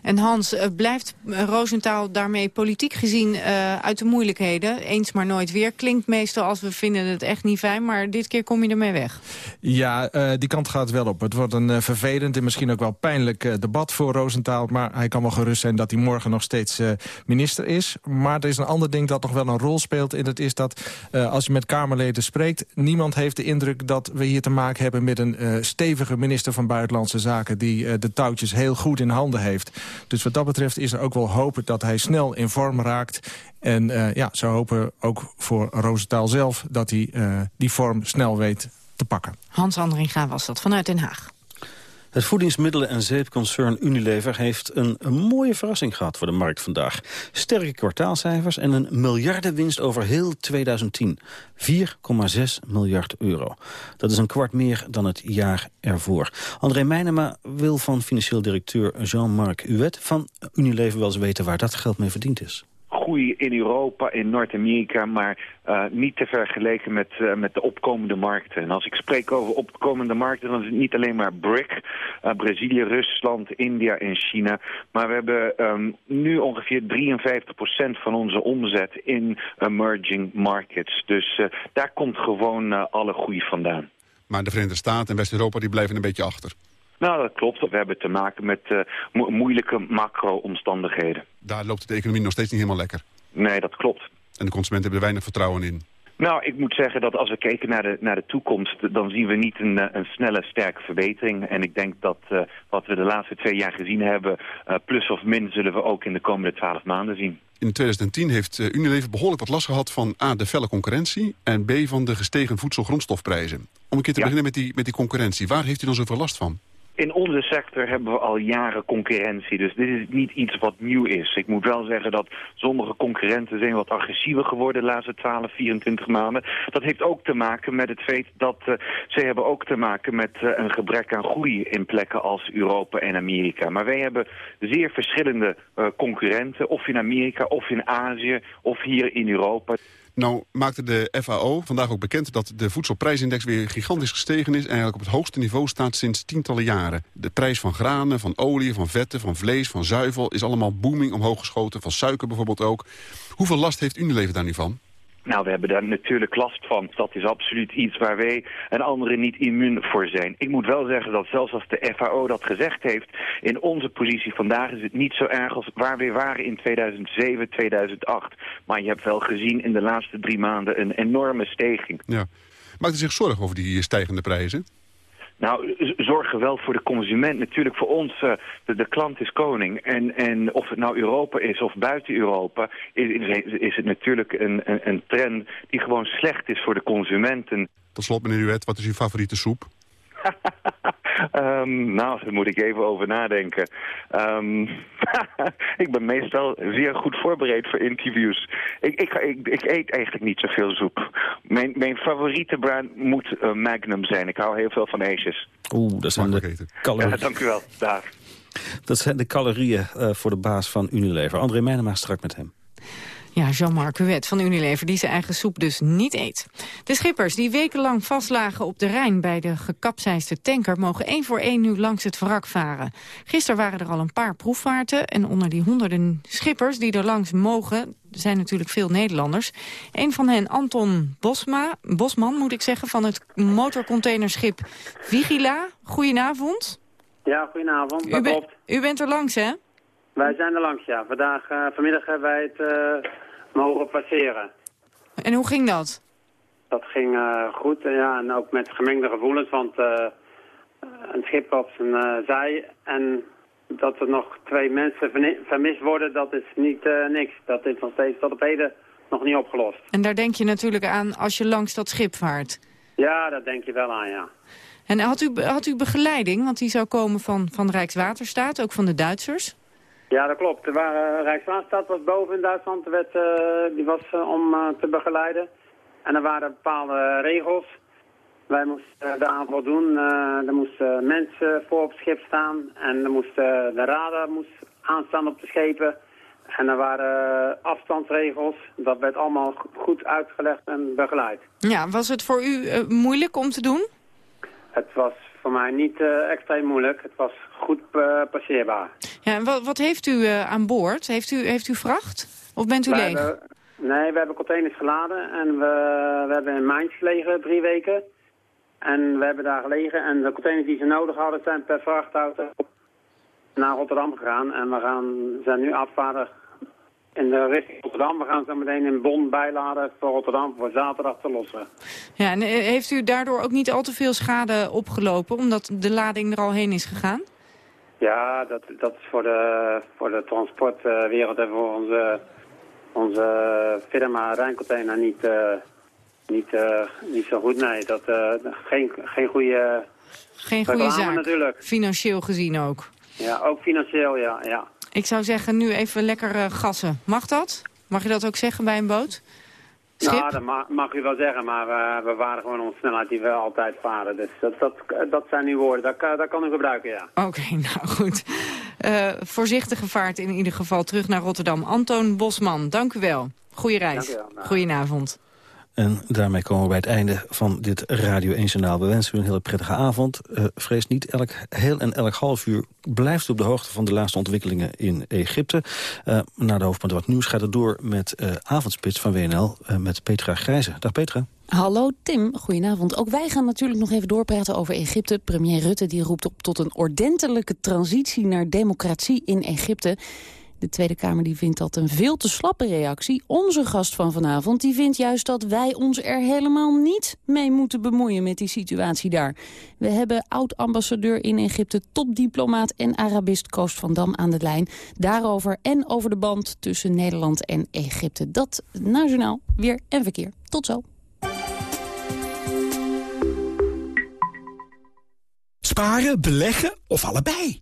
En Hans, uh, blijft Roosentaal daarmee politiek gezien uh, uit de moeilijkheden? Eens maar nooit weer. Klinkt meestal als we vinden het echt niet fijn, maar dit keer kom je ermee weg.
Ja, die kant gaat wel op. Het wordt een vervelend en misschien ook wel pijnlijk debat voor Roosentaal. Maar hij kan wel gerust zijn dat hij morgen nog steeds minister is. Maar er is een ander ding dat nog wel een rol speelt. En dat is dat als je met Kamerleden spreekt... niemand heeft de indruk dat we hier te maken hebben met een stevige minister van Buitenlandse Zaken... die de touwtjes heel goed in handen heeft. Dus wat dat betreft is er ook wel hopen dat hij snel in vorm raakt. En uh, ja, ze hopen ook voor Roosentaal zelf dat hij uh, die vorm snel weet te pakken.
Hans Andringa was dat vanuit Den Haag.
Het voedingsmiddelen- en zeepconcern Unilever heeft een, mooie verrassing gehad voor de markt vandaag. Sterke kwartaalcijfers en een miljardenwinst over heel 2010. 4,6 miljard euro. Dat is een kwart meer dan het jaar ervoor. André Meijnema wil van financieel directeur Jean-Marc Huet van Unilever wel eens weten waar dat geld mee verdiend is
groei in Europa, in Noord-Amerika, maar uh, niet te vergeleken met, uh, met de opkomende markten. En als ik spreek over opkomende markten, dan is het niet alleen maar BRIC, uh, Brazilië, Rusland, India en China. Maar we hebben um, nu ongeveer 53% van onze omzet in emerging markets. Dus daar komt gewoon alle groei vandaan.
Maar de Verenigde Staten en West-Europa die blijven een beetje achter.
Nou, dat klopt. We hebben te maken met uh, mo moeilijke macro-omstandigheden.
Daar loopt de economie nog steeds niet helemaal lekker.
Nee, dat klopt.
En de consumenten hebben er weinig vertrouwen in.
Nou, ik moet zeggen dat als we kijken naar de, naar de toekomst... dan zien we niet een, eh, een snelle, sterke verbetering. En ik denk dat uh, wat we de laatste twee jaar gezien hebben... Uh, plus of min zullen we ook in de komende twaalf maanden zien.
In 2010 heeft Unilever behoorlijk wat last gehad van A, de felle concurrentie... en B, van de gestegen voedsel-grondstofprijzen. Om een keer te ja. beginnen met die, met die concurrentie. Waar heeft u dan zoveel last van?
In onze sector hebben we al jaren concurrentie. Dus dit is niet iets wat nieuw is. Ik moet wel zeggen dat sommige concurrenten zijn wat agressiever geworden de laatste 12, 24 maanden. Dat heeft ook te maken met het feit dat uh, zij hebben ook te maken met uh, een gebrek aan groei in plekken als Europa en Amerika. Maar wij hebben zeer verschillende uh, concurrenten, of in Amerika, of in Azië, of hier in Europa.
Nou maakte de FAO vandaag ook bekend dat de voedselprijsindex weer gigantisch gestegen is... en eigenlijk op het hoogste niveau staat sinds tientallen jaren. De prijs van granen, van olie, van vetten, van vlees, van zuivel... is allemaal booming omhoog geschoten, van suiker bijvoorbeeld ook. Hoeveel last heeft Unilever daar nu van?
Nou, we hebben daar natuurlijk last van. Dat is absoluut iets waar wij en anderen niet immuun voor zijn. Ik moet wel zeggen dat zelfs als de FAO dat gezegd heeft... in onze positie vandaag is het niet zo erg als waar we waren in 2007, 2008. Maar je hebt wel gezien in de laatste drie maanden een enorme stijging.
Ja. Maakt u zich zorgen over die stijgende prijzen?
Nou, zorgen wel voor de consument. Natuurlijk voor ons, uh, de, de, klant is koning. En, en of het nou Europa is of buiten Europa... is, is het natuurlijk een, een, een, trend die gewoon slecht is voor de consumenten.
Tot slot, meneer Uwet, wat is uw favoriete soep?
Um, nou, daar moet ik even over nadenken. Um, ik ben meestal zeer goed voorbereid voor interviews. Ik, ik, ik, ik eet eigenlijk niet zoveel soep. Mijn, mijn favoriete brand moet uh, Magnum zijn. Ik hou heel veel van ijsjes.
Oeh, dat zijn de calorieën.
Ja, dank u wel. Daar.
Dat zijn de calorieën uh, voor de baas van Unilever. André Meijnema strak met hem.
Ja, Jean-Marc Huet van Unilever, die zijn eigen soep dus niet eet. De schippers die wekenlang vastlagen op de Rijn bij de gekapseisde tanker... mogen één voor één nu langs het wrak varen. Gisteren waren er al een paar proefvaarten... en onder die honderden schippers die er langs mogen... zijn natuurlijk veel Nederlanders. Een van hen, Anton Bosma, Bosman, moet ik zeggen... van het motorcontainerschip Vigila. Goedenavond.
Ja, goedenavond.
U, ben, u bent er langs, hè?
Wij zijn er langs, ja. Vandaag, uh, vanmiddag hebben wij het uh, mogen passeren.
En hoe ging dat?
Dat ging uh, goed, ja, en ook met gemengde gevoelens, want een schip op zijn zij en dat er nog twee mensen vermist worden, dat is niet niks. Dat is nog steeds tot op heden nog niet opgelost.
En daar denk je natuurlijk aan als je langs dat schip vaart?
Ja, daar denk je wel aan, ja.
En had u, had u begeleiding, want die zou komen van, van Rijkswaterstaat, ook van de Duitsers?
Ja, dat klopt. Er waren, Rijkswaterstaat was boven in Duitsland, werd, uh, die was uh, om uh, te begeleiden. En er waren bepaalde regels. Wij moesten de aanval doen. er moesten mensen voor op het schip staan. En er moest, de radar moest aanstaan op de schepen. En er waren afstandsregels. Dat werd allemaal goed uitgelegd en begeleid.
Ja, was het voor u moeilijk om te doen?
Het was voor mij niet extreem moeilijk. Het was goed passeerbaar.
Ja, en wat, wat heeft u uh, aan boord? Heeft u, heeft u vracht? Of bent u leeg?
Hebben, nee, we hebben containers geladen en we, we hebben in Mainz gelegen drie weken. En we hebben daar gelegen en de containers die ze nodig hadden zijn per vrachtauto naar Rotterdam gegaan. En we gaan, zijn nu afvaardig in de richting Rotterdam. We gaan zo meteen in Bonn bijladen voor Rotterdam voor zaterdag te lossen.
Ja, en heeft u daardoor ook niet al te veel schade opgelopen, omdat de lading er al heen is gegaan?
Ja, dat, dat is voor de, voor de transportwereld en voor onze, onze firma Rijncontainer niet, uh, niet, uh, niet zo goed. Nee, dat, uh, geen, geen goede
Geen goede zaak,
natuurlijk.
financieel gezien ook.
Ja, ook financieel, ja. ja.
Ik zou zeggen, nu even lekker gassen. Mag dat? Mag je dat ook zeggen bij een boot? Schip?
Nou, dat mag, mag u wel zeggen, maar uh, we waren gewoon onze snelheid die we altijd varen. Dus dat, dat, dat zijn uw woorden, dat, dat kan u gebruiken, ja.
Oké, okay, nou goed. Uh, voorzichtige vaart in ieder geval terug naar Rotterdam. Antoon Bosman, dank u wel. Goeie reis.
Dank u wel. Nou.
Goedenavond.
En daarmee komen we bij het einde van dit Radio 1 Journaal. We wensen u een hele prettige avond. Uh, vrees niet, elk heel en elk half uur blijft u op de hoogte van de laatste ontwikkelingen in Egypte. Uh, na de hoofdpunten wat nieuws gaat het door met uh, Avondspits van WNL met Petra Grijze. Dag Petra.
Hallo Tim, goedenavond. Ook wij gaan natuurlijk nog even doorpraten over Egypte. Premier Rutte die roept op tot een ordentelijke transitie naar democratie in Egypte. De Tweede Kamer die vindt dat een veel te slappe reactie. Onze gast van vanavond die vindt juist dat wij ons er helemaal niet mee moeten bemoeien met die situatie daar. We hebben oud-ambassadeur in Egypte, topdiplomaat en Arabist Koos van Dam aan de lijn. Daarover en over de band tussen Nederland en Egypte. Dat nationaal weer en verkeer. Tot zo.
Sparen, beleggen of allebei?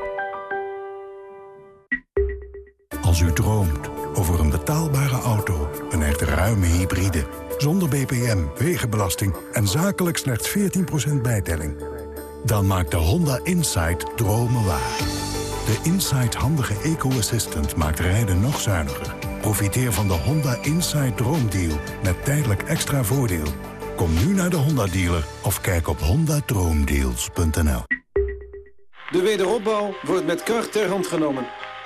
Als u droomt over een betaalbare auto, een echt ruime hybride... zonder BPM, wegenbelasting en zakelijk slechts 14% bijtelling... dan maakt de Honda Insight dromen waar. De Insight handige eco-assistant maakt rijden nog zuiniger. Profiteer van de Honda Insight Droomdeal met tijdelijk extra voordeel. Kom nu naar de Honda-dealer of kijk op hondadroomdeals.nl.
De wederopbouw wordt met kracht ter hand genomen.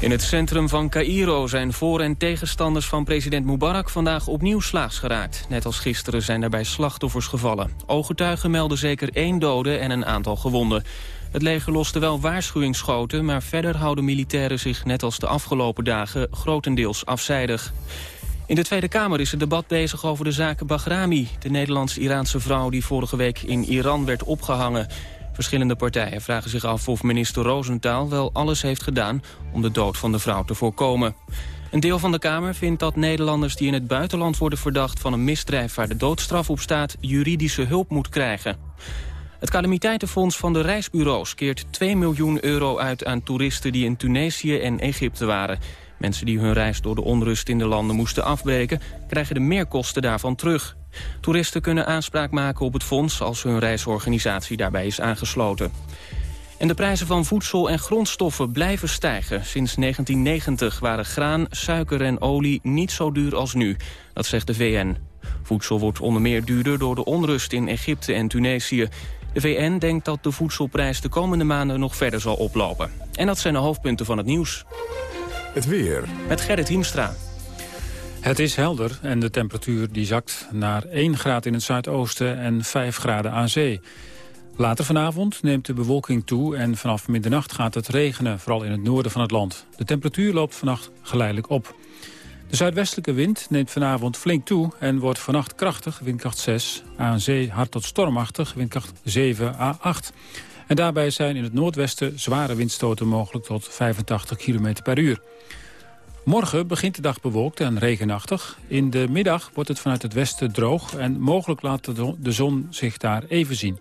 In het centrum van Cairo zijn voor- en tegenstanders van president Mubarak vandaag opnieuw slaags geraakt. Net als gisteren zijn daarbij slachtoffers gevallen. Ooggetuigen melden zeker één dode en een aantal gewonden. Het leger loste wel waarschuwingsschoten, maar verder houden militairen zich net als de afgelopen dagen grotendeels afzijdig. In de Tweede Kamer is het debat bezig over de zaak Bahrami... de Nederlands-Iraanse vrouw die vorige week in Iran werd opgehangen. Verschillende partijen vragen zich af of minister Rosenthal wel alles heeft gedaan... om de dood van de vrouw te voorkomen. Een deel van de Kamer vindt dat Nederlanders die in het buitenland worden verdacht... van een misdrijf waar de doodstraf op staat, juridische hulp moet krijgen. Het calamiteitenfonds van de reisbureaus keert 2 miljoen euro uit aan toeristen die in Tunesië en Egypte waren. Mensen die hun reis door de onrust in de landen moesten afbreken... krijgen de meerkosten daarvan terug. Toeristen kunnen aanspraak maken op het fonds... als hun reisorganisatie daarbij is aangesloten. En de prijzen van voedsel en grondstoffen blijven stijgen. Sinds 1990 waren graan, suiker en olie niet zo duur als nu. Dat zegt de VN. Voedsel wordt onder meer duurder door de onrust in Egypte en Tunesië. De VN denkt dat de voedselprijs de komende maanden nog verder zal oplopen. En dat zijn de hoofdpunten van het nieuws.
Het weer.
Met Gerrit Hiemstra.
Het is helder en de temperatuur die zakt naar 1 graad in het zuidoosten en 5 graden aan zee. Later vanavond neemt de bewolking toe en vanaf middernacht gaat het regenen, vooral in het noorden van het land. De temperatuur loopt vannacht geleidelijk op. De zuidwestelijke wind neemt vanavond flink toe en wordt vannacht krachtig, windkracht 6. Aan zee hard tot stormachtig, windkracht 7 à 8. En daarbij zijn in het noordwesten zware windstoten mogelijk tot 85 km per uur. Morgen begint de dag bewolkt en regenachtig. In de middag wordt het vanuit het westen droog en mogelijk laat de zon zich daar even zien.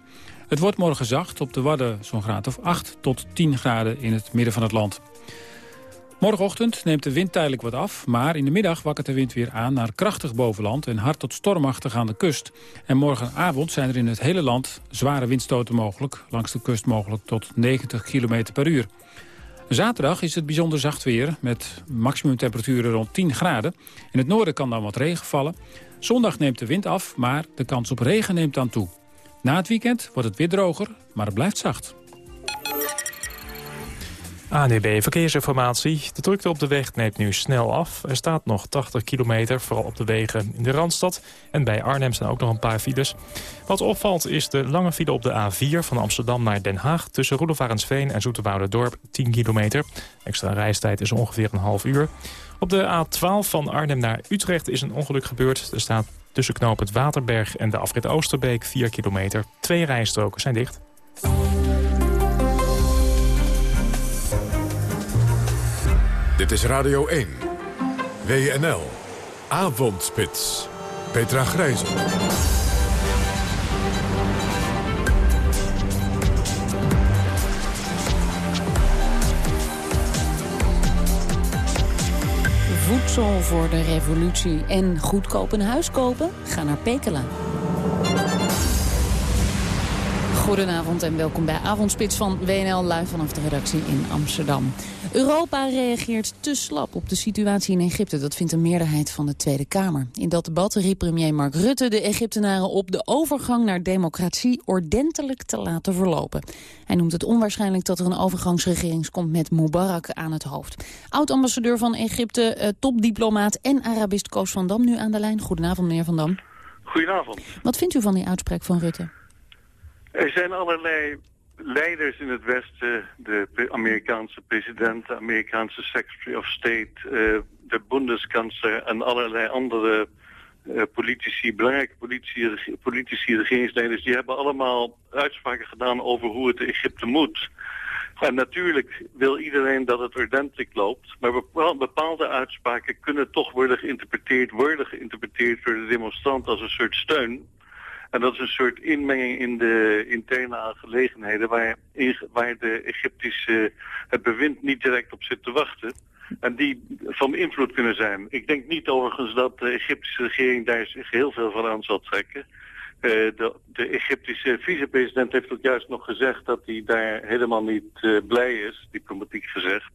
Het wordt morgen zacht, op de Wadden zo'n graad of 8 tot 10 graden in het midden van het land. Morgenochtend neemt de wind tijdelijk wat af, maar in de middag wakkert de wind weer aan naar krachtig bovenland en hard tot stormachtig aan de kust. En morgenavond zijn er in het hele land zware windstoten mogelijk, langs de kust mogelijk tot 90 km per uur. Zaterdag is het bijzonder zacht weer met maximumtemperaturen rond 10 graden. In het noorden kan dan wat regen vallen. Zondag neemt de wind af, maar de kans op regen neemt dan toe. Na het weekend wordt het weer droger, maar het blijft zacht.
ANDB Verkeersinformatie. De drukte op de weg neemt nu snel af. Er staat nog 80 kilometer, vooral op de wegen in de Randstad. En bij Arnhem staan ook nog een paar files. Wat opvalt is de lange file op de A4 van Amsterdam naar Den Haag... tussen Roelofarensveen en Dorp 10 kilometer. Extra reistijd is ongeveer een half uur. Op de A12 van Arnhem naar Utrecht is een ongeluk gebeurd. Er staat tussen knoop het Waterberg en de afrit Oosterbeek 4 kilometer. Twee rijstroken zijn dicht.
Dit is Radio 1. WNL. Avondspits. Petra Grijzel.
Voedsel voor de revolutie en goedkoop huis kopen? Ga naar Pekela. Goedenavond en welkom bij Avondspits van WNL live vanaf de redactie in Amsterdam. Europa reageert te slap op de situatie in Egypte. Dat vindt een meerderheid van de Tweede Kamer. In dat debat riep premier Mark Rutte de Egyptenaren op de overgang naar democratie ordentelijk te laten verlopen. Hij noemt het onwaarschijnlijk dat er een overgangsregering komt met Mubarak aan het hoofd. Oud-ambassadeur van Egypte, eh, topdiplomaat en Arabist Koos van Dam nu aan de lijn. Goedenavond meneer Van Dam.
Goedenavond.
Wat vindt u van die uitspraak van Rutte?
Er zijn allerlei leiders in het Westen, de Amerikaanse president, de Amerikaanse Secretary of State, uh, de Bundeskanzler en allerlei andere uh, politici, belangrijke politici, politici, regeringsleiders, die hebben allemaal uitspraken gedaan over hoe het Egypte moet. En natuurlijk wil iedereen dat het ordentelijk loopt, maar bepaalde uitspraken kunnen toch worden geïnterpreteerd, worden geïnterpreteerd door de demonstrant als een soort steun. En dat is een soort inmenging in de interne aangelegenheden waar, waar de Egyptische, het bewind niet direct op zit te wachten. En die van invloed kunnen zijn. Ik denk niet overigens dat de Egyptische regering daar zich heel veel van aan zal trekken. Uh, de, de, Egyptische vicepresident heeft ook juist nog gezegd dat hij daar helemaal niet uh, blij is, diplomatiek gezegd.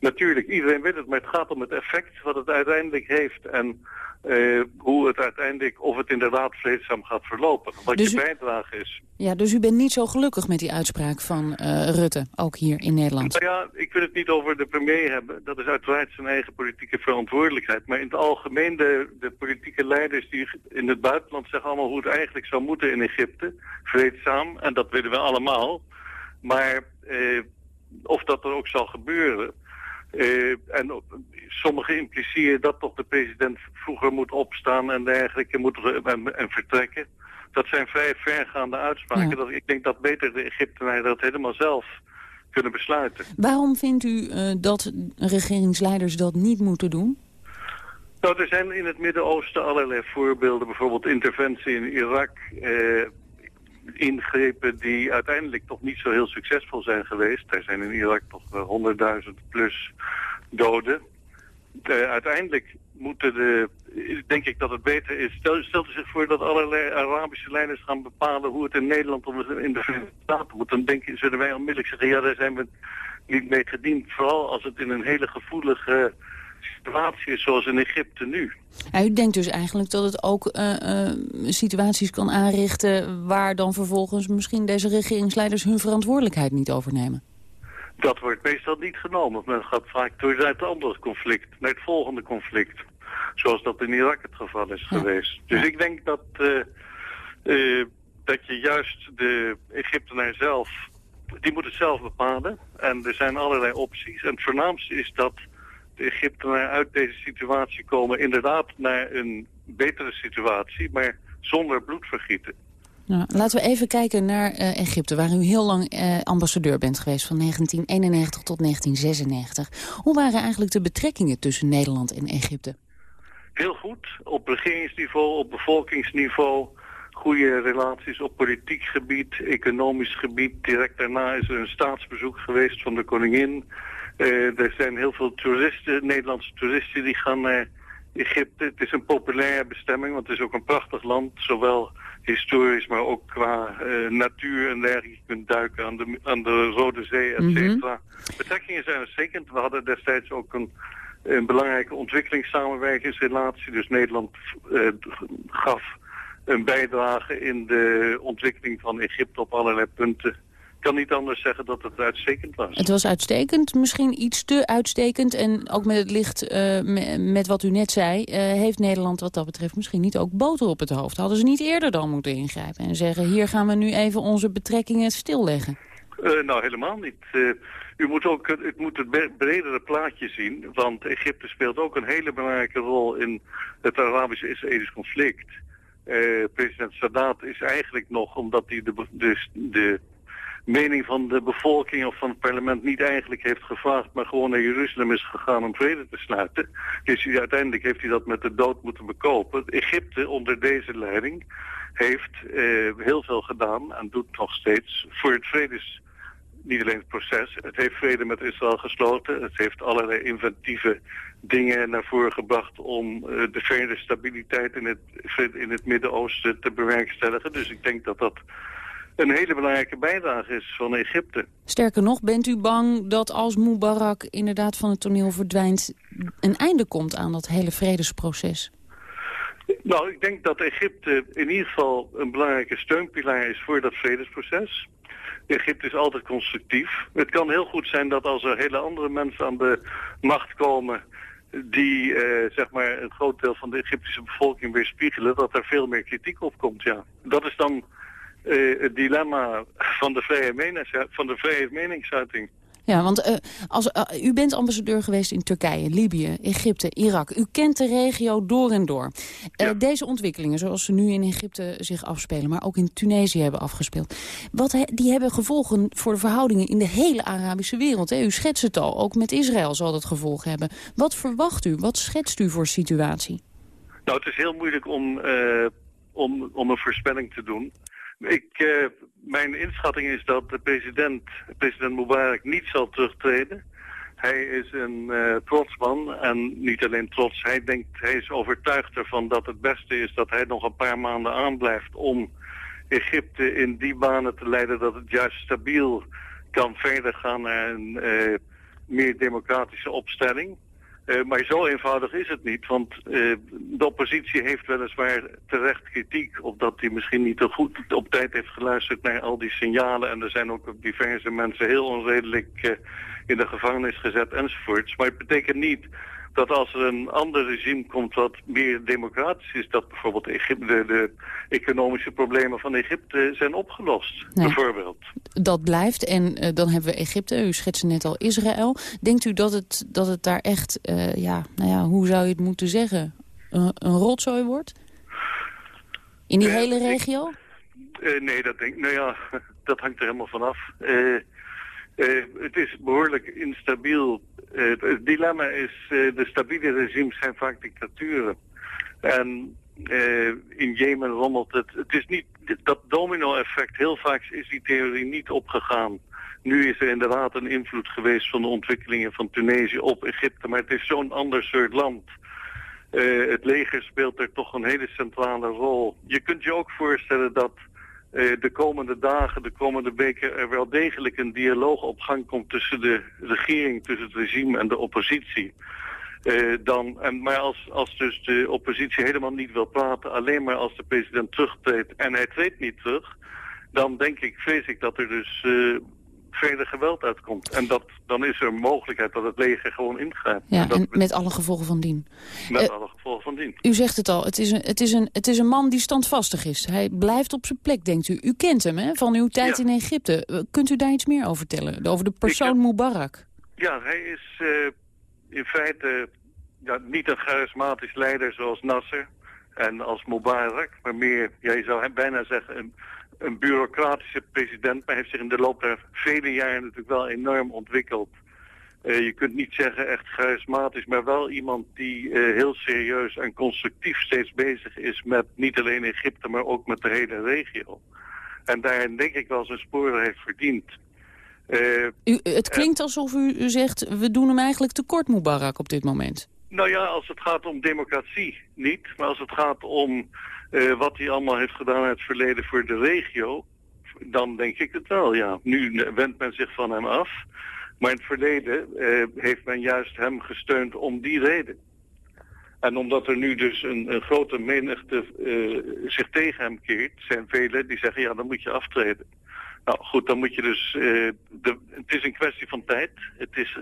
Natuurlijk, iedereen weet het, maar het gaat om het effect wat het uiteindelijk heeft. En uh, hoe het uiteindelijk, of het inderdaad vreedzaam gaat verlopen. Wat dus je bijdrage is.
Ja, dus u bent niet zo gelukkig met die uitspraak van uh, Rutte, ook hier in Nederland?
Nou ja, ik wil het niet over de premier hebben. Dat is uiteraard zijn eigen politieke verantwoordelijkheid. Maar in het algemeen, de, de politieke leiders die in het buitenland zeggen allemaal hoe het eigenlijk zou moeten in Egypte. Vreedzaam, en dat willen we allemaal. Maar uh, of dat er ook zal gebeuren... Uh, en sommigen impliceren dat toch de president vroeger moet opstaan en dergelijke moet en, en vertrekken. Dat zijn vrij vergaande uitspraken. Dat, ik denk dat beter de Egyptenaren dat helemaal zelf kunnen besluiten.
Waarom vindt u uh, dat regeringsleiders dat niet moeten doen?
Nou, er zijn in het Midden-Oosten allerlei voorbeelden. Bijvoorbeeld interventie in Irak. Eh, ingrepen die uiteindelijk toch niet zo heel succesvol zijn geweest. Er zijn in Irak toch 100.000 plus doden. Uh, uiteindelijk moeten de, denk ik dat het beter is. Stel, stelt u zich voor dat allerlei Arabische leiders gaan bepalen hoe het in Nederland of in de Verenigde Staten moet. Dan denk, zullen wij onmiddellijk zeggen, ja daar zijn we niet mee gediend. Vooral als het in een hele gevoelige situatie is zoals in Egypte nu.
u denkt dus eigenlijk dat het ook uh, uh, situaties kan aanrichten... waar dan vervolgens misschien deze regeringsleiders hun verantwoordelijkheid niet overnemen?
Dat wordt meestal niet genomen. Men gaat vaak door naar het andere conflict, naar het volgende conflict. Zoals dat in Irak het geval is geweest. Dus ik denk dat, uh, dat je juist de Egyptenaar zelf, die moet het zelf bepalen. En er zijn allerlei opties. En het voornaamste is dat de Egyptenaren uit deze situatie komen inderdaad naar een betere situatie, maar zonder bloedvergieten.
Nou, laten we even kijken naar uh, Egypte, waar u heel lang uh, ambassadeur bent geweest, van 1991 tot 1996. Hoe waren eigenlijk de betrekkingen tussen Nederland en Egypte?
Heel goed, op regeringsniveau, op bevolkingsniveau, goede relaties op politiek gebied, economisch gebied. Direct daarna is er een staatsbezoek geweest van de koningin. Uh, er zijn heel veel toeristen, Nederlandse toeristen, die gaan naar Egypte. Het is een populaire bestemming, want het is ook een prachtig land, zowel historisch, maar ook qua uh, natuur en dergelijke. Je kunt duiken aan de, aan de Rode Zee, et cetera. Betrekkingen zijn uitstekend. We hadden destijds ook een, een belangrijke ontwikkelingssamenwerkingsrelatie. Dus Nederland uh, gaf een bijdrage in de ontwikkeling van Egypte op allerlei punten kan niet anders zeggen dat het uitstekend was.
Het was uitstekend, misschien iets te uitstekend. En ook met het licht, uh, met wat u net zei... Uh, heeft Nederland wat dat betreft misschien niet ook boter op het hoofd. Hadden ze niet eerder dan moeten ingrijpen en zeggen... hier gaan we nu even onze betrekkingen stilleggen?
Uh, nou, helemaal niet. u moet ook het, moet het bredere plaatje zien. Want Egypte speelt ook een hele belangrijke rol in het Arabisch-Israëlisch conflict. president Sadat is eigenlijk nog, omdat hij de, de, de mening van de bevolking of van het parlement niet eigenlijk heeft gevraagd, maar gewoon naar Jeruzalem is gegaan om vrede te sluiten. Dus uiteindelijk heeft hij dat met de dood moeten bekopen. Egypte onder deze leiding heeft eh, heel veel gedaan en doet nog steeds voor het vredes niet alleen het proces. Het heeft vrede met Israël gesloten. Het heeft allerlei inventieve dingen naar voren gebracht om uh, de verdere stabiliteit in het, in het Midden-Oosten te bewerkstelligen. Dus ik denk dat dat een hele belangrijke bijdrage is van Egypte.
Sterker nog, bent u bang dat als Mubarak inderdaad van het toneel verdwijnt... een einde komt aan dat hele vredesproces?
Nou, ik denk dat Egypte in ieder geval een belangrijke steunpilaar is voor dat vredesproces. Egypte is altijd constructief. Het kan heel goed zijn dat als er hele andere mensen aan de macht komen die eh, zeg maar een groot deel van de Egyptische bevolking weerspiegelen, dat er veel meer kritiek op komt, ja. Dat is dan uh, het dilemma van de vrije, menings, van de meningsuiting.
Ja, want uh, als, uh, u bent ambassadeur geweest in Turkije, Libië, Egypte, Irak. U kent de regio door en door. Uh, ja. Deze ontwikkelingen, zoals ze nu in Egypte zich afspelen... maar ook in Tunesië hebben afgespeeld... Wat he, die hebben gevolgen voor de verhoudingen in de hele Arabische wereld. Hè? U schetst het al, ook met Israël zal dat gevolgen hebben. Wat verwacht u? Wat schetst u voor situatie?
Nou, het is heel moeilijk om, om, om een voorspelling te doen... Ik, uh, mijn inschatting is dat de president, president Mubarak niet zal terugtreden. Hij is een uh, trots man en niet alleen trots, hij denkt, hij is overtuigd ervan dat het beste is dat hij nog een paar maanden aanblijft om Egypte in die banen te leiden dat het juist stabiel kan verder gaan naar een uh, meer democratische opstelling. Uh, maar zo eenvoudig is het niet, want uh, de oppositie heeft weliswaar terecht kritiek... op dat hij misschien niet te goed op tijd heeft geluisterd naar al die signalen... en er zijn ook diverse mensen heel onredelijk uh, in de gevangenis gezet enzovoorts. Maar het betekent niet dat als er een ander regime komt wat meer democratisch is... dat bijvoorbeeld Egypte, de, de economische problemen van Egypte zijn opgelost, nee, bijvoorbeeld.
Dat blijft en uh, dan hebben we Egypte, u schetste net al Israël. Denkt u dat het, dat het daar echt, uh, ja, nou ja, hoe zou je het moeten zeggen... een, een rotzooi wordt? In die uh, hele regio?
Ik, nee, dat denk ik, nou ja, dat hangt er helemaal vanaf. Uh, het is behoorlijk instabiel. Uh, het dilemma is, uh, de stabiele regimes zijn vaak dictaturen. En in Jemen rommelt het. Het is niet, dat domino-effect, heel vaak is die theorie niet opgegaan. Nu is er inderdaad een invloed geweest van de ontwikkelingen van Tunesië op Egypte. Maar het is zo'n ander soort land. het leger speelt er toch een hele centrale rol. Je kunt je ook voorstellen dat de komende dagen, de komende weken er wel degelijk een dialoog op gang komt tussen de regering, tussen het regime en de oppositie. Uh, dan, en, maar als, als dus de oppositie helemaal niet wil praten, alleen maar als de president terugtreedt en hij treedt niet terug, dan denk ik, vrees ik dat er dus uh, verder geweld uitkomt. En dat, dan is er een mogelijkheid dat het leger gewoon ingrijpt.
Ja, en,
dat,
en met alle gevolgen van dien.
Met uh, alle gevolgen van dien.
U zegt het al, het is, een, het, is een, het is een man die standvastig is. Hij blijft op zijn plek, denkt u. U kent hem, hè, van uw tijd ja. in Egypte. Kunt u daar iets meer over vertellen? Over de persoon Mubarak?
Ja, hij is uh, in feite ja, niet een charismatisch leider zoals Nasser en als Mubarak, maar meer, ja, je zou hem bijna zeggen, een een bureaucratische president, maar heeft zich in de loop der vele jaren natuurlijk wel enorm ontwikkeld. Uh, je kunt niet zeggen echt charismatisch, maar wel iemand die uh, heel serieus en constructief steeds bezig is met niet alleen Egypte, maar ook met de hele regio. En daarin denk ik wel zijn sporen heeft verdiend.
Uh, u, het klinkt alsof u, u zegt, we doen hem eigenlijk tekort Mubarak op dit moment.
Nou ja, als het gaat om democratie niet, maar als het gaat om uh, wat hij allemaal heeft gedaan in het verleden voor de regio, dan denk ik het wel, ja. Nu wendt men zich van hem af, maar in het verleden uh, heeft men juist hem gesteund om die reden. En omdat er nu dus een, grote menigte uh, zich tegen hem keert, zijn velen die zeggen, ja, dan moet je aftreden. Nou goed, dan moet je dus... De, het is een kwestie van tijd. Het is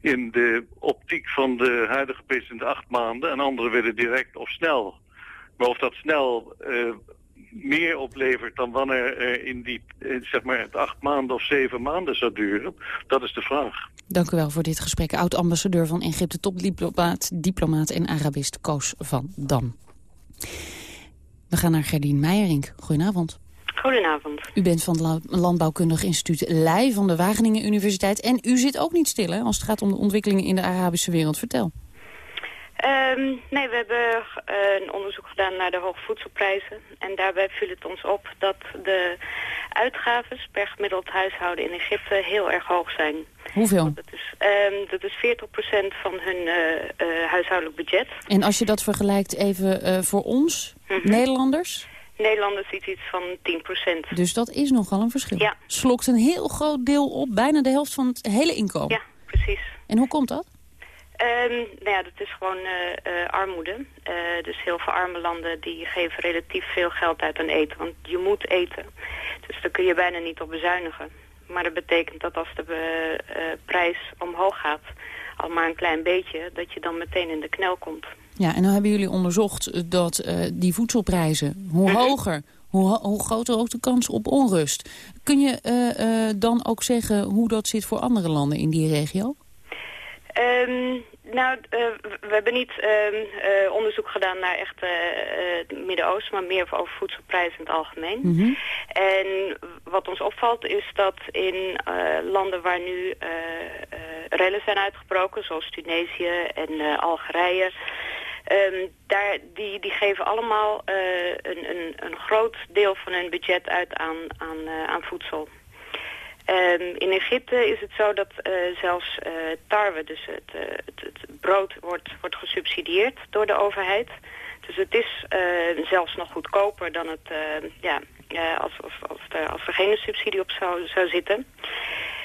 in de optiek van de huidige president acht maanden... en anderen willen direct of snel. Maar of dat snel uh, meer oplevert dan wanneer er in die, zeg maar, het acht maanden of zeven maanden zou duren, dat is de vraag.
Dank u wel voor dit gesprek. Oud-ambassadeur van Egypte, topdiplomaat diplomaat en Arabist Koos van Dam. We gaan naar Gerdien Meijering. Goedenavond.
Goedenavond.
U bent van het Landbouwkundig Instituut Leij van de Wageningen Universiteit. En u zit ook niet stil hè, als het gaat om de ontwikkelingen in de Arabische wereld. Vertel.
Um, nee, we hebben uh, een onderzoek gedaan naar de hoge voedselprijzen. En daarbij viel het ons op dat de uitgaves per gemiddeld huishouden in Egypte heel erg hoog zijn.
Hoeveel?
Dat is, um, dat is 40% van hun uh, uh, huishoudelijk budget.
En als je dat vergelijkt even voor ons, mm -hmm. Nederlanders?
Nederlanders iets, iets van 10%
Dus dat is nogal een verschil.
Ja.
Slokt een heel groot deel op, bijna de helft van het hele inkomen.
Ja, precies.
En hoe komt dat?
Um, nou ja, dat is gewoon uh, uh, armoede. Uh, dus heel veel arme landen die geven relatief veel geld uit aan eten. Want je moet eten. Dus daar kun je bijna niet op bezuinigen. Maar dat betekent dat als de prijs omhoog gaat, al maar een klein beetje, dat je dan meteen in de knel komt.
Ja, en dan hebben jullie onderzocht dat die voedselprijzen, hoe mhm. hoger, hoe, hoe, groter ook de kans op onrust. Kun je dan ook zeggen hoe dat zit voor andere landen in die regio?
Um, nou, uh, we hebben niet uh, uh, onderzoek gedaan naar echt uh, het Midden-Oosten, maar meer over voedselprijzen in het algemeen. Mm -hmm. En wat ons opvalt is dat in landen waar nu rellen zijn uitgebroken, zoals Tunesië en Algerije, um, daar, die, die geven allemaal een, een, een groot deel van hun budget uit aan, aan, aan voedsel. In Egypte is het zo dat uh, zelfs uh, tarwe, dus het, uh, het, het, brood, wordt, wordt gesubsidieerd door de overheid. Dus het is zelfs nog goedkoper dan het, ja, als, als, als, er, als er geen subsidie op zou, zou zitten.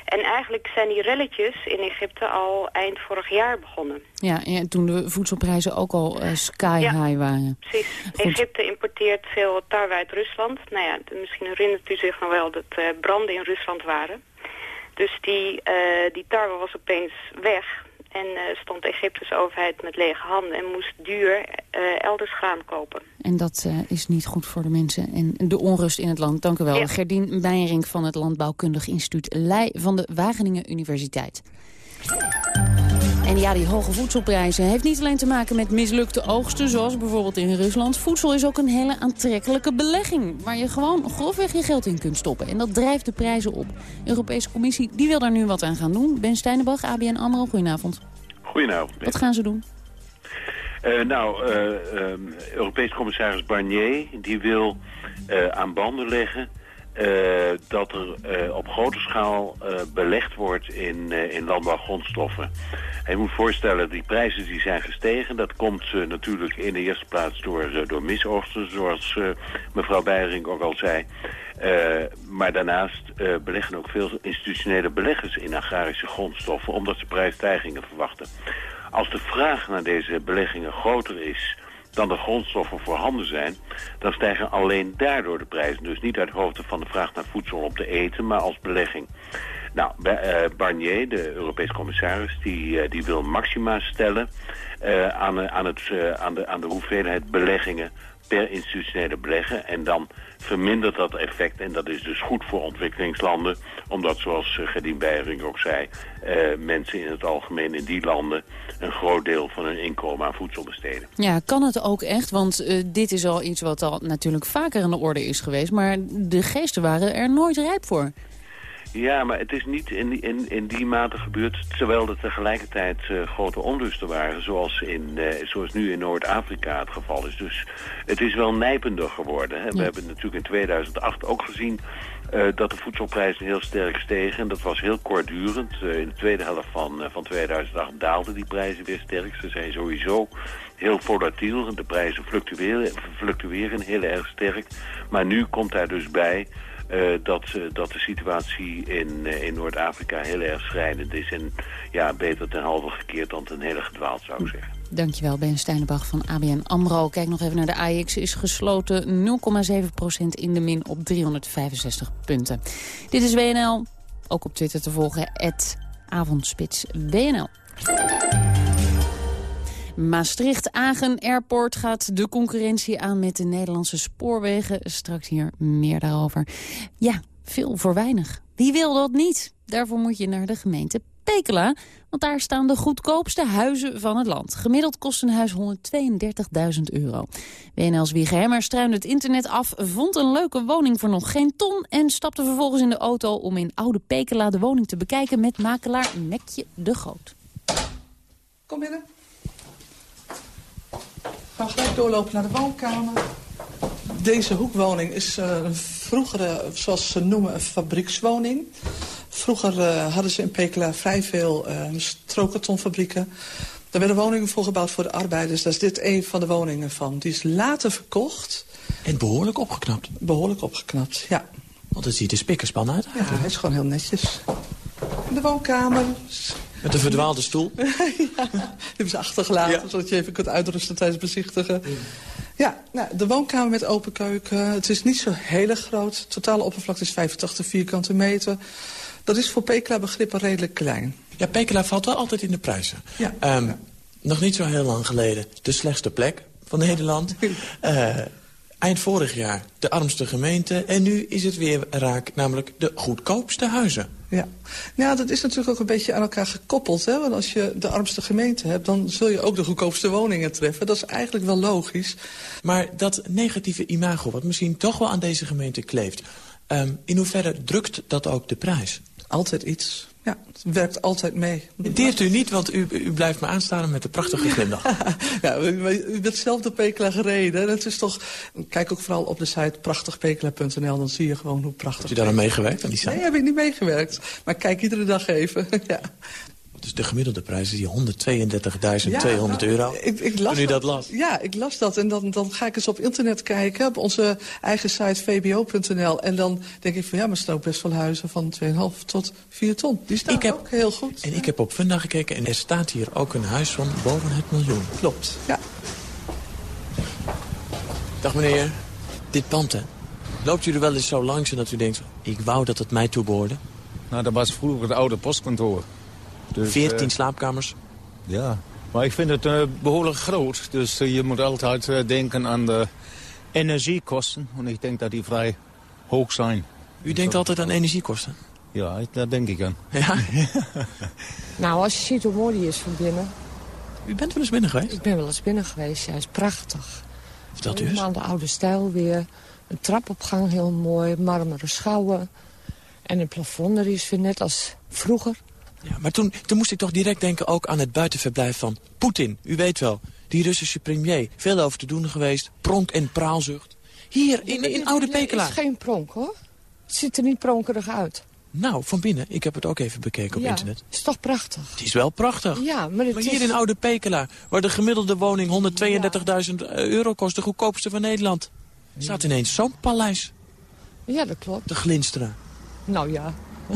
En eigenlijk zijn die relletjes in Egypte al eind vorig jaar begonnen.
Ja, en toen de voedselprijzen ook al uh, sky high waren.
Precies. Egypte importeert veel tarwe uit Rusland. Nou ja, misschien herinnert u zich nog wel dat uh, branden in Rusland waren. Dus die, uh, die tarwe was opeens weg. En uh, stond de Egyptische overheid met lege handen en moest duur uh, elders graan kopen.
En dat uh, is niet goed voor de mensen en de onrust in het land. Dank u wel. Ja. Gerdien Bijering van het Landbouwkundig Instituut Leij van de Wageningen Universiteit. En ja, die hoge voedselprijzen heeft niet alleen te maken met mislukte oogsten... zoals bijvoorbeeld in Rusland. Voedsel is ook een hele aantrekkelijke belegging... waar je gewoon grofweg je geld in kunt stoppen. En dat drijft de prijzen op. De Europese Commissie die wil daar nu wat aan gaan doen. Ben Steinenbach, ABN AMRO, goedenavond.
Goedenavond.
Wat gaan ze doen?
Uh, nou, uh, Europees commissaris Barnier die wil aan banden leggen dat er op grote schaal belegd wordt in, in landbouwgrondstoffen. Je moet voorstellen, die prijzen die zijn gestegen. Dat komt natuurlijk in de eerste plaats door, door misoogsten, zoals mevrouw Beiring ook al zei. maar daarnaast beleggen ook veel institutionele beleggers in agrarische grondstoffen... omdat ze prijsstijgingen verwachten. Als de vraag naar deze beleggingen groter is dan de grondstoffen voorhanden zijn... dan stijgen alleen daardoor de prijzen. Dus niet uit hoofde van de vraag naar voedsel om te eten, maar als belegging. Nou, Barnier, de Europees commissaris, die, die wil maxima stellen... Uh, aan, aan, het, aan, de, aan de hoeveelheid beleggingen per institutionele beleggen. En dan vermindert dat effect. En dat is dus goed voor ontwikkelingslanden. Omdat, zoals uh, Gerdien Beiring ook zei... Uh, mensen in het algemeen in die landen... een groot deel van hun inkomen aan voedsel besteden.
Ja, kan het ook echt? Want uh, dit is al iets wat al natuurlijk vaker aan de orde is geweest. Maar de geesten waren er nooit rijp voor.
Ja, maar het is niet in, in, in die mate gebeurd... terwijl er tegelijkertijd uh, grote onlusten waren... Zoals, in, uh, zoals nu in Noord-Afrika het geval is. Dus het is wel nijpender geworden. Hè? Ja. We hebben natuurlijk in 2008 ook gezien... Uh, dat de voedselprijzen heel sterk stegen. En dat was heel kortdurend. in de tweede helft van, van 2008 daalden die prijzen weer sterk. Ze zijn sowieso heel volatiel. De prijzen fluctueren, fluctueren heel erg sterk. Maar nu komt daar dus bij... Uh, dat, uh, dat de situatie in, uh, in Noord-Afrika heel erg schrijnend is. En ja, beter ten halve gekeerd dan ten hele gedwaald, zou ik zeggen.
Dankjewel, Ben Steinebach van ABN AMRO. Kijk nog even naar de AX. Is gesloten 0,7% in de min op 365 punten. Dit is WNL. Ook op Twitter te volgen. avondspits WNL. Maastricht-Agen Airport gaat de concurrentie aan met de Nederlandse spoorwegen. Straks hier meer daarover. Ja, veel voor weinig. Wie wil dat niet? Daarvoor moet je naar de gemeente Pekela, want daar staan de goedkoopste huizen van het land. Gemiddeld kost een huis 132.000 euro. WNL's Wiegehemmer struinde het internet af, vond een leuke woning voor nog geen ton... en stapte vervolgens in de auto om in Oude Pekela de woning te bekijken... met makelaar Nekje de Groot.
Kom binnen. We gaan gelijk doorlopen naar de woonkamer. Deze hoekwoning is uh, een vroegere, zoals ze noemen, een fabriekswoning. Vroeger uh, hadden ze in Pekela vrij veel uh, strookkartonfabrieken. Daar werden woningen voor gebouwd voor de arbeiders. Daar is dit een van de woningen van. Die is later verkocht
En behoorlijk opgeknapt.
Behoorlijk opgeknapt, ja.
Want het ziet er spikkerspan uit
Ja, hij is gewoon heel netjes. De woonkamer.
Met een verdwaalde stoel.
ja, die hebben ze achtergelaten, zodat je even kunt uitrusten tijdens bezichtigen. Ja, nou, de woonkamer met open keuken. Het is niet zo heel erg groot. De totale oppervlakte is 85 vierkante meter. Dat is voor Pekela begrippen redelijk klein.
Ja, Pekela valt wel altijd in de prijzen. Ja. Ehm, nog niet zo heel lang geleden de slechtste plek van Nederland. Uh, eind vorig jaar de armste gemeente. En nu is het weer raak, namelijk de goedkoopste huizen.
Ja. ja, dat is natuurlijk ook een beetje aan elkaar gekoppeld. Hè? Want als je de armste gemeente hebt, dan zul je ook de goedkoopste woningen treffen. Dat is eigenlijk wel logisch.
Maar dat negatieve imago, wat misschien toch wel aan deze gemeente kleeft... Um, in hoeverre drukt dat ook de prijs?
Altijd iets. Ja, het werkt altijd mee.
Deert u niet, want u, u blijft me aanstaan met de prachtige glimlach.
ja, u, u bent zelf de Pekela gereden. Het is toch, kijk ook vooral op de site prachtigpekela.nl. Dan zie je gewoon hoe prachtig...
Hebt u daar aan meegewerkt, aan die site?
Nee, heb ik niet meegewerkt. Maar kijk iedere dag even, ja.
Dus de gemiddelde prijs is die 132.200 euro. Ik, ik las Toen u dat, las?
Ja, ik las dat. En dan, dan ga ik eens op internet kijken, op onze eigen site vbo.nl. En dan denk ik van ja, maar er staan ook best wel huizen van 2,5 tot 4 ton. Die staan ik heb, ook heel goed.
En ik heb op Funda gekeken en er staat hier ook een huis van boven het miljoen.
Klopt, ja.
Dag meneer. Dit pand, hè? Loopt u er wel eens zo langs en dat u denkt... ik wou dat het mij toebehoorde?
Nou, dat was vroeger het oude postkantoor.
Dus, 14 uh, slaapkamers?
Ja, maar ik vind het uh, behoorlijk groot. Dus uh, je moet altijd uh, denken aan de energiekosten. En ik denk dat die vrij hoog zijn.
U denkt altijd aan energiekosten?
Ja, daar denk ik aan.
Ja?
nou, als je ziet hoe mooi die is van binnen.
U bent wel eens binnen geweest?
Ik ben wel eens binnen geweest, ja. Het is prachtig.
Vertelt u eens?
Helemaal de oude stijl weer. Een trapopgang heel mooi, marmeren schouwen. En een plafond er is weer net als vroeger.
Ja, maar toen, toen moest ik toch direct denken ook aan het buitenverblijf van Poetin. U weet wel, die Russische premier. Veel over te doen geweest, pronk en praalzucht. Hier, in, in Oude Pekela.
Het is geen pronk, hoor. Het ziet er niet pronkerig uit.
Nou, van binnen. Ik heb het ook even bekeken op internet.
Het is toch prachtig?
Het is wel prachtig.
Ja, maar,
hier in Oude Pekela, waar de gemiddelde woning 132.000 euro kost, de goedkoopste van Nederland, staat ineens zo'n paleis.
Ja, dat klopt.
De Glinsteren.
Nou ja.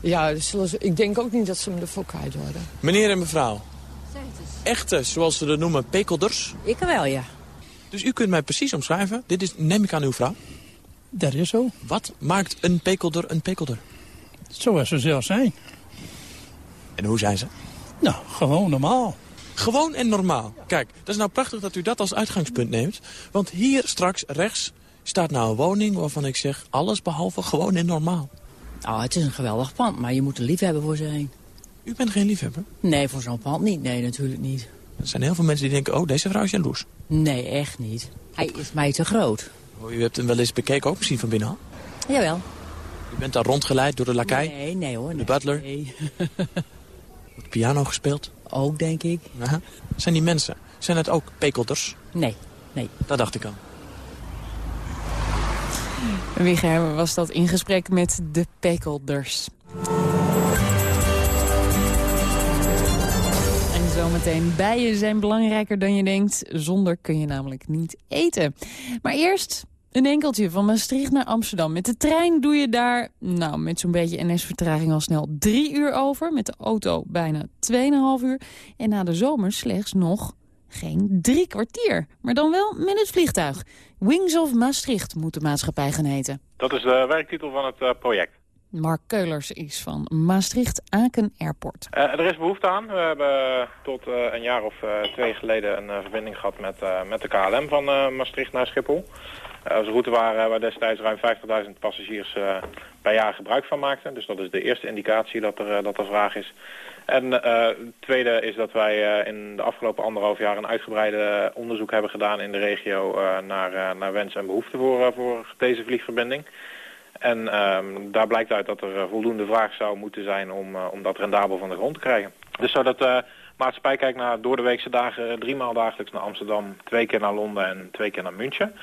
Ja, ze, ik denk ook niet dat ze hem ervoor kwijt worden.
Meneer en mevrouw. Echte, zoals ze dat noemen, pekelders?
Ik wel, ja.
Dus u kunt mij precies omschrijven. Dit is, neem ik aan uw vrouw.
Dat is zo.
Wat maakt een pekelder een pekelder?
Zoals ze zelf zijn.
En hoe zijn ze?
Nou, gewoon normaal.
Gewoon en normaal. Kijk, dat is nou prachtig dat u dat als uitgangspunt neemt. Want hier straks rechts staat nou een woning waarvan ik zeg... alles behalve gewoon en normaal.
Oh, het is een geweldig pand, maar je moet er liefhebber voor zijn.
U bent geen liefhebber?
Nee, voor zo'n pand niet. Nee, natuurlijk niet.
Er zijn heel veel mensen die denken, oh, deze vrouw is jaloers.
Nee, echt niet. Hij is mij te groot.
Oh, u hebt hem wel eens bekeken, ook misschien van binnen?
Jawel.
U bent daar rondgeleid door de lakai?
Nee, nee hoor.
De butler?
Nee.
Wordt piano gespeeld?
Ook, denk ik.
Aha. Zijn die mensen, zijn het ook pekelders?
Nee, nee.
Dat dacht ik al.
Wigger was dat in gesprek met de Pekelders. En zometeen, bijen zijn belangrijker dan je denkt. Zonder kun je namelijk niet eten. Maar eerst een enkeltje van Maastricht naar Amsterdam. Met de trein doe je daar, nou, met zo'n beetje NS-vertraging al snel drie uur over. Met de auto bijna 2,5 uur. En na de zomer slechts nog geen drie kwartier. Maar dan wel met het vliegtuig. Wings of Maastricht moet de maatschappij gaan heten.
Dat is de werktitel van het uh, project.
Mark Keulers is van Maastricht-Aken Airport.
Uh, er is behoefte aan. We hebben tot uh, een jaar of twee geleden een verbinding gehad met, met de KLM van Maastricht naar Schiphol. Dat is een route waar, waar destijds ruim 50.000 passagiers per jaar gebruik van maakten. Dus dat is de eerste indicatie dat er, dat er vraag is. En uh, het tweede is dat wij uh, in de afgelopen anderhalf jaar een uitgebreide onderzoek hebben gedaan in de regio uh, naar, naar wens en behoeften voor, voor deze vliegverbinding. En daar blijkt uit dat er voldoende vraag zou moeten zijn om, om dat rendabel van de grond te krijgen. Dus zodat de maatschappij kijkt naar door de weekse dagen drie maal dagelijks naar Amsterdam, twee keer naar Londen en twee keer naar München.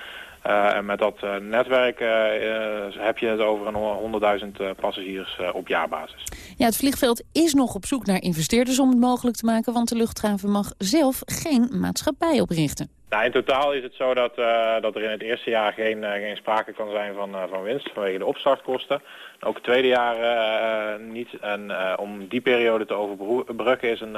Uh, en met dat uh, netwerk uh, heb je het over een 100.000 passagiers op jaarbasis.
Ja, het vliegveld is nog op zoek naar investeerders om het mogelijk te maken... want de luchthaven mag zelf geen maatschappij oprichten.
Nou, in totaal is het zo dat, uh, dat er in het eerste jaar geen, uh, geen sprake kan zijn van, uh, van winst vanwege de opstartkosten. Ook het tweede jaar niet. En om die periode te overbruggen is een,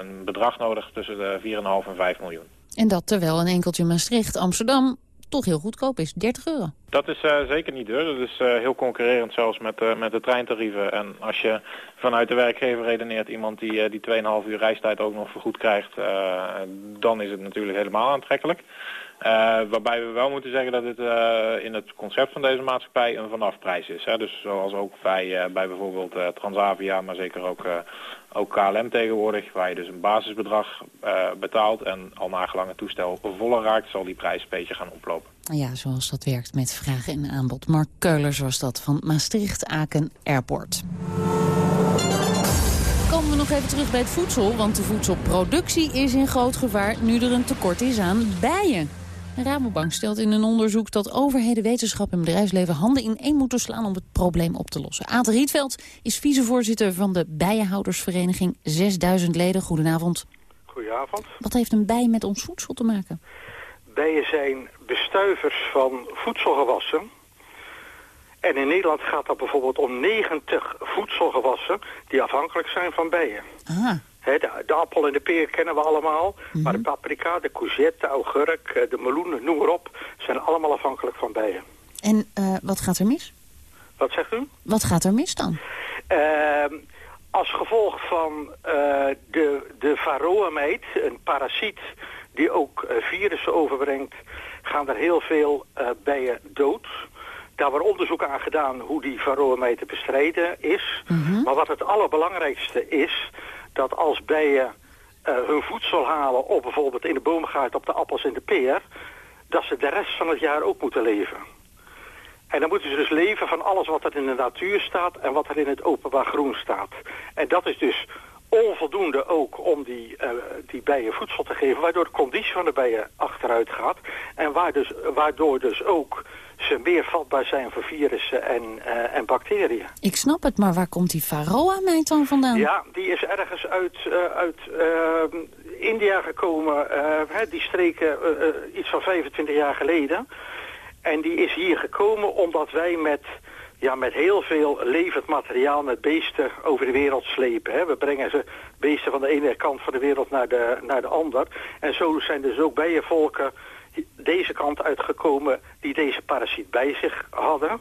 een bedrag nodig tussen de 4,5 en 5 miljoen.
En dat terwijl een enkeltje Maastricht, Amsterdam toch heel goedkoop is, 30 euro.
Dat is uh, zeker niet duur. Dat is uh, heel concurrerend zelfs met, uh, met de treintarieven. En als je vanuit de werkgever redeneert iemand die, die 2,5 uur reistijd ook nog vergoed krijgt, dan is het natuurlijk helemaal aantrekkelijk. Waarbij we wel moeten zeggen dat het in het concept van deze maatschappij een vanafprijs is. Hè? Dus zoals ook bij, bij bijvoorbeeld Transavia, maar zeker ook ook KLM tegenwoordig, waar je dus een basisbedrag uh, betaalt en al nagelang het toestel voller raakt, zal die prijs een beetje gaan oplopen.
Ja, zoals dat werkt met vraag en aanbod. Mark Keulers was dat van Maastricht-Aken Airport. Komen we nog even terug bij het voedsel, want de voedselproductie is in groot gevaar nu er een tekort is aan bijen. Rabobank stelt in een onderzoek dat overheden, wetenschap en bedrijfsleven handen in één moeten slaan om het probleem op te lossen. Aad Rietveld is vicevoorzitter van de Bijenhoudersvereniging 6000 leden. Goedenavond.
Goedenavond.
Wat heeft een bij met ons voedsel te maken?
Bijen zijn bestuivers van voedselgewassen. En in Nederland gaat het bijvoorbeeld om 90 voedselgewassen die afhankelijk zijn van bijen.
Ah
de, appel en de peer kennen we allemaal. Maar de mhm. paprika, de courgette, de augurk, eh, de meloen, noem maar op... zijn allemaal afhankelijk van bijen.
En uh, wat gaat er mis?
Wat zegt u?
Wat gaat er mis dan?
Uh, als gevolg van uh, de, de varroameet, een parasiet die ook virussen overbrengt... gaan er heel veel bijen dood... Daar wordt onderzoek aan gedaan hoe die varroameet te bestrijden is. Mhm. Maar wat het allerbelangrijkste is, dat als bijen uh, hun voedsel halen op bijvoorbeeld in de boomgaard op de appels en de peer, dat ze de rest van het jaar ook moeten leven. En dan moeten ze dus leven van alles wat er in de natuur staat en wat er in het openbaar groen staat. En dat is dus onvoldoende ook om die, uh, die bijen voedsel te geven, waardoor de conditie van de bijen achteruit gaat. En waar dus, waardoor dus ook ze meer vatbaar zijn voor virussen en, uh, en bacteriën.
Ik snap het, maar waar komt die varroa-mijt dan vandaan?
Ja, die is ergens uit, uh, uit uh, India gekomen. die streken iets van 25 jaar geleden. En die is hier gekomen omdat wij met ja, met heel veel levend materiaal met beesten over de wereld slepen. Hè. We brengen ze beesten van de ene kant van de wereld naar de, naar de ander. En zo zijn dus ook bijenvolken deze kant uitgekomen die deze parasiet bij zich hadden.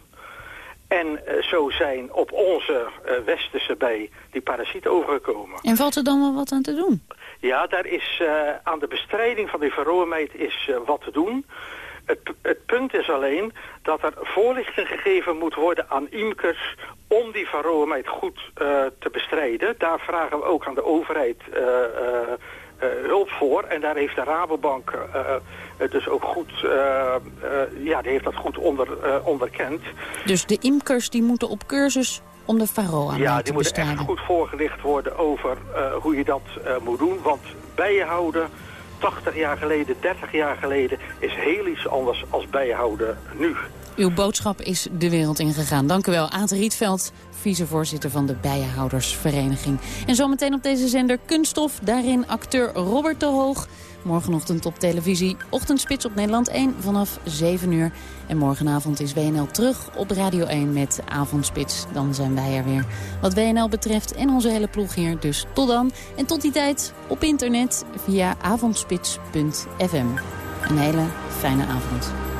En uh, zo zijn op onze uh, westerse bij die parasiet overgekomen.
En valt er dan wel wat aan te doen?
Ja, daar is uh, aan de bestrijding van die verroormeid is wat te doen. Het, het, punt is alleen dat er voorlichting gegeven moet worden aan imkers om die varroameid goed te bestrijden. Daar vragen we ook aan de overheid hulp voor. En daar heeft de Rabobank dus ook goed, ja, die heeft dat goed onder, onderkend.
Dus de imkers die moeten op cursus om de varroa
Ja, die moeten echt goed voorgelicht worden over hoe je dat moet doen. Want bijenhouden 80 jaar geleden, 30 jaar geleden... is heel iets anders als bijhouden nu.
Uw boodschap is de wereld ingegaan. Dank u wel, Aad Rietveld, vicevoorzitter van de Bijenhoudersvereniging. En zometeen op deze zender Kunststof, daarin acteur Robert de Hoog... Morgenochtend op televisie, ochtendspits op Nederland 1 vanaf 7 uur. En morgenavond is WNL terug op Radio 1 met Avondspits. Dan zijn wij er weer. Wat WNL betreft en onze hele ploeg hier. Dus tot dan. En tot die tijd op internet via avondspits.fm. Een hele fijne avond.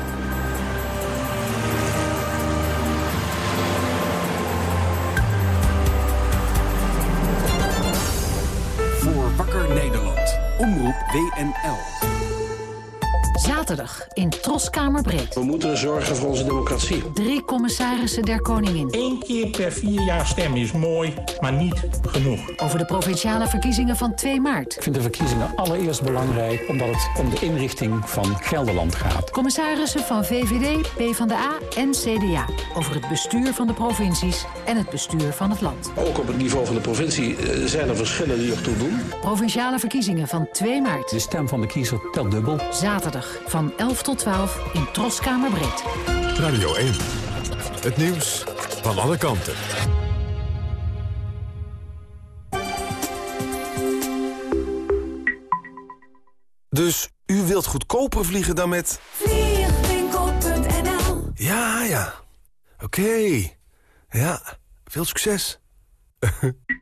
Omroep WNL.
Zaterdag in Troskamerbreed.
We moeten zorgen voor onze democratie.
Drie commissarissen der koningin.
Eén keer per vier jaar stemmen is mooi, maar niet genoeg.
Over de provinciale verkiezingen van 2 maart.
Ik vind de verkiezingen allereerst belangrijk... omdat het om de inrichting van Gelderland gaat.
Commissarissen van VVD, PvdA en CDA. Over het bestuur van de provincies en het bestuur van het land.
Ook op het niveau van de provincie eh, zijn er verschillen die ertoe doen.
Provinciale verkiezingen van 2 maart.
De stem van de kiezer telt dubbel.
Zaterdag van 11 tot 12 in Troskamerbreed.
Radio 1. Het nieuws van alle kanten.
Dus u wilt
goedkoper vliegen dan met...
Vliegwinkel.nl
Ja, ja. Oké. Ja, veel succes.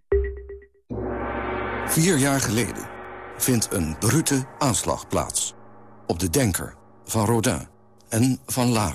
Vier jaar geleden vindt een brute aanslag plaats. Op de Denker van Rodin en van Laar.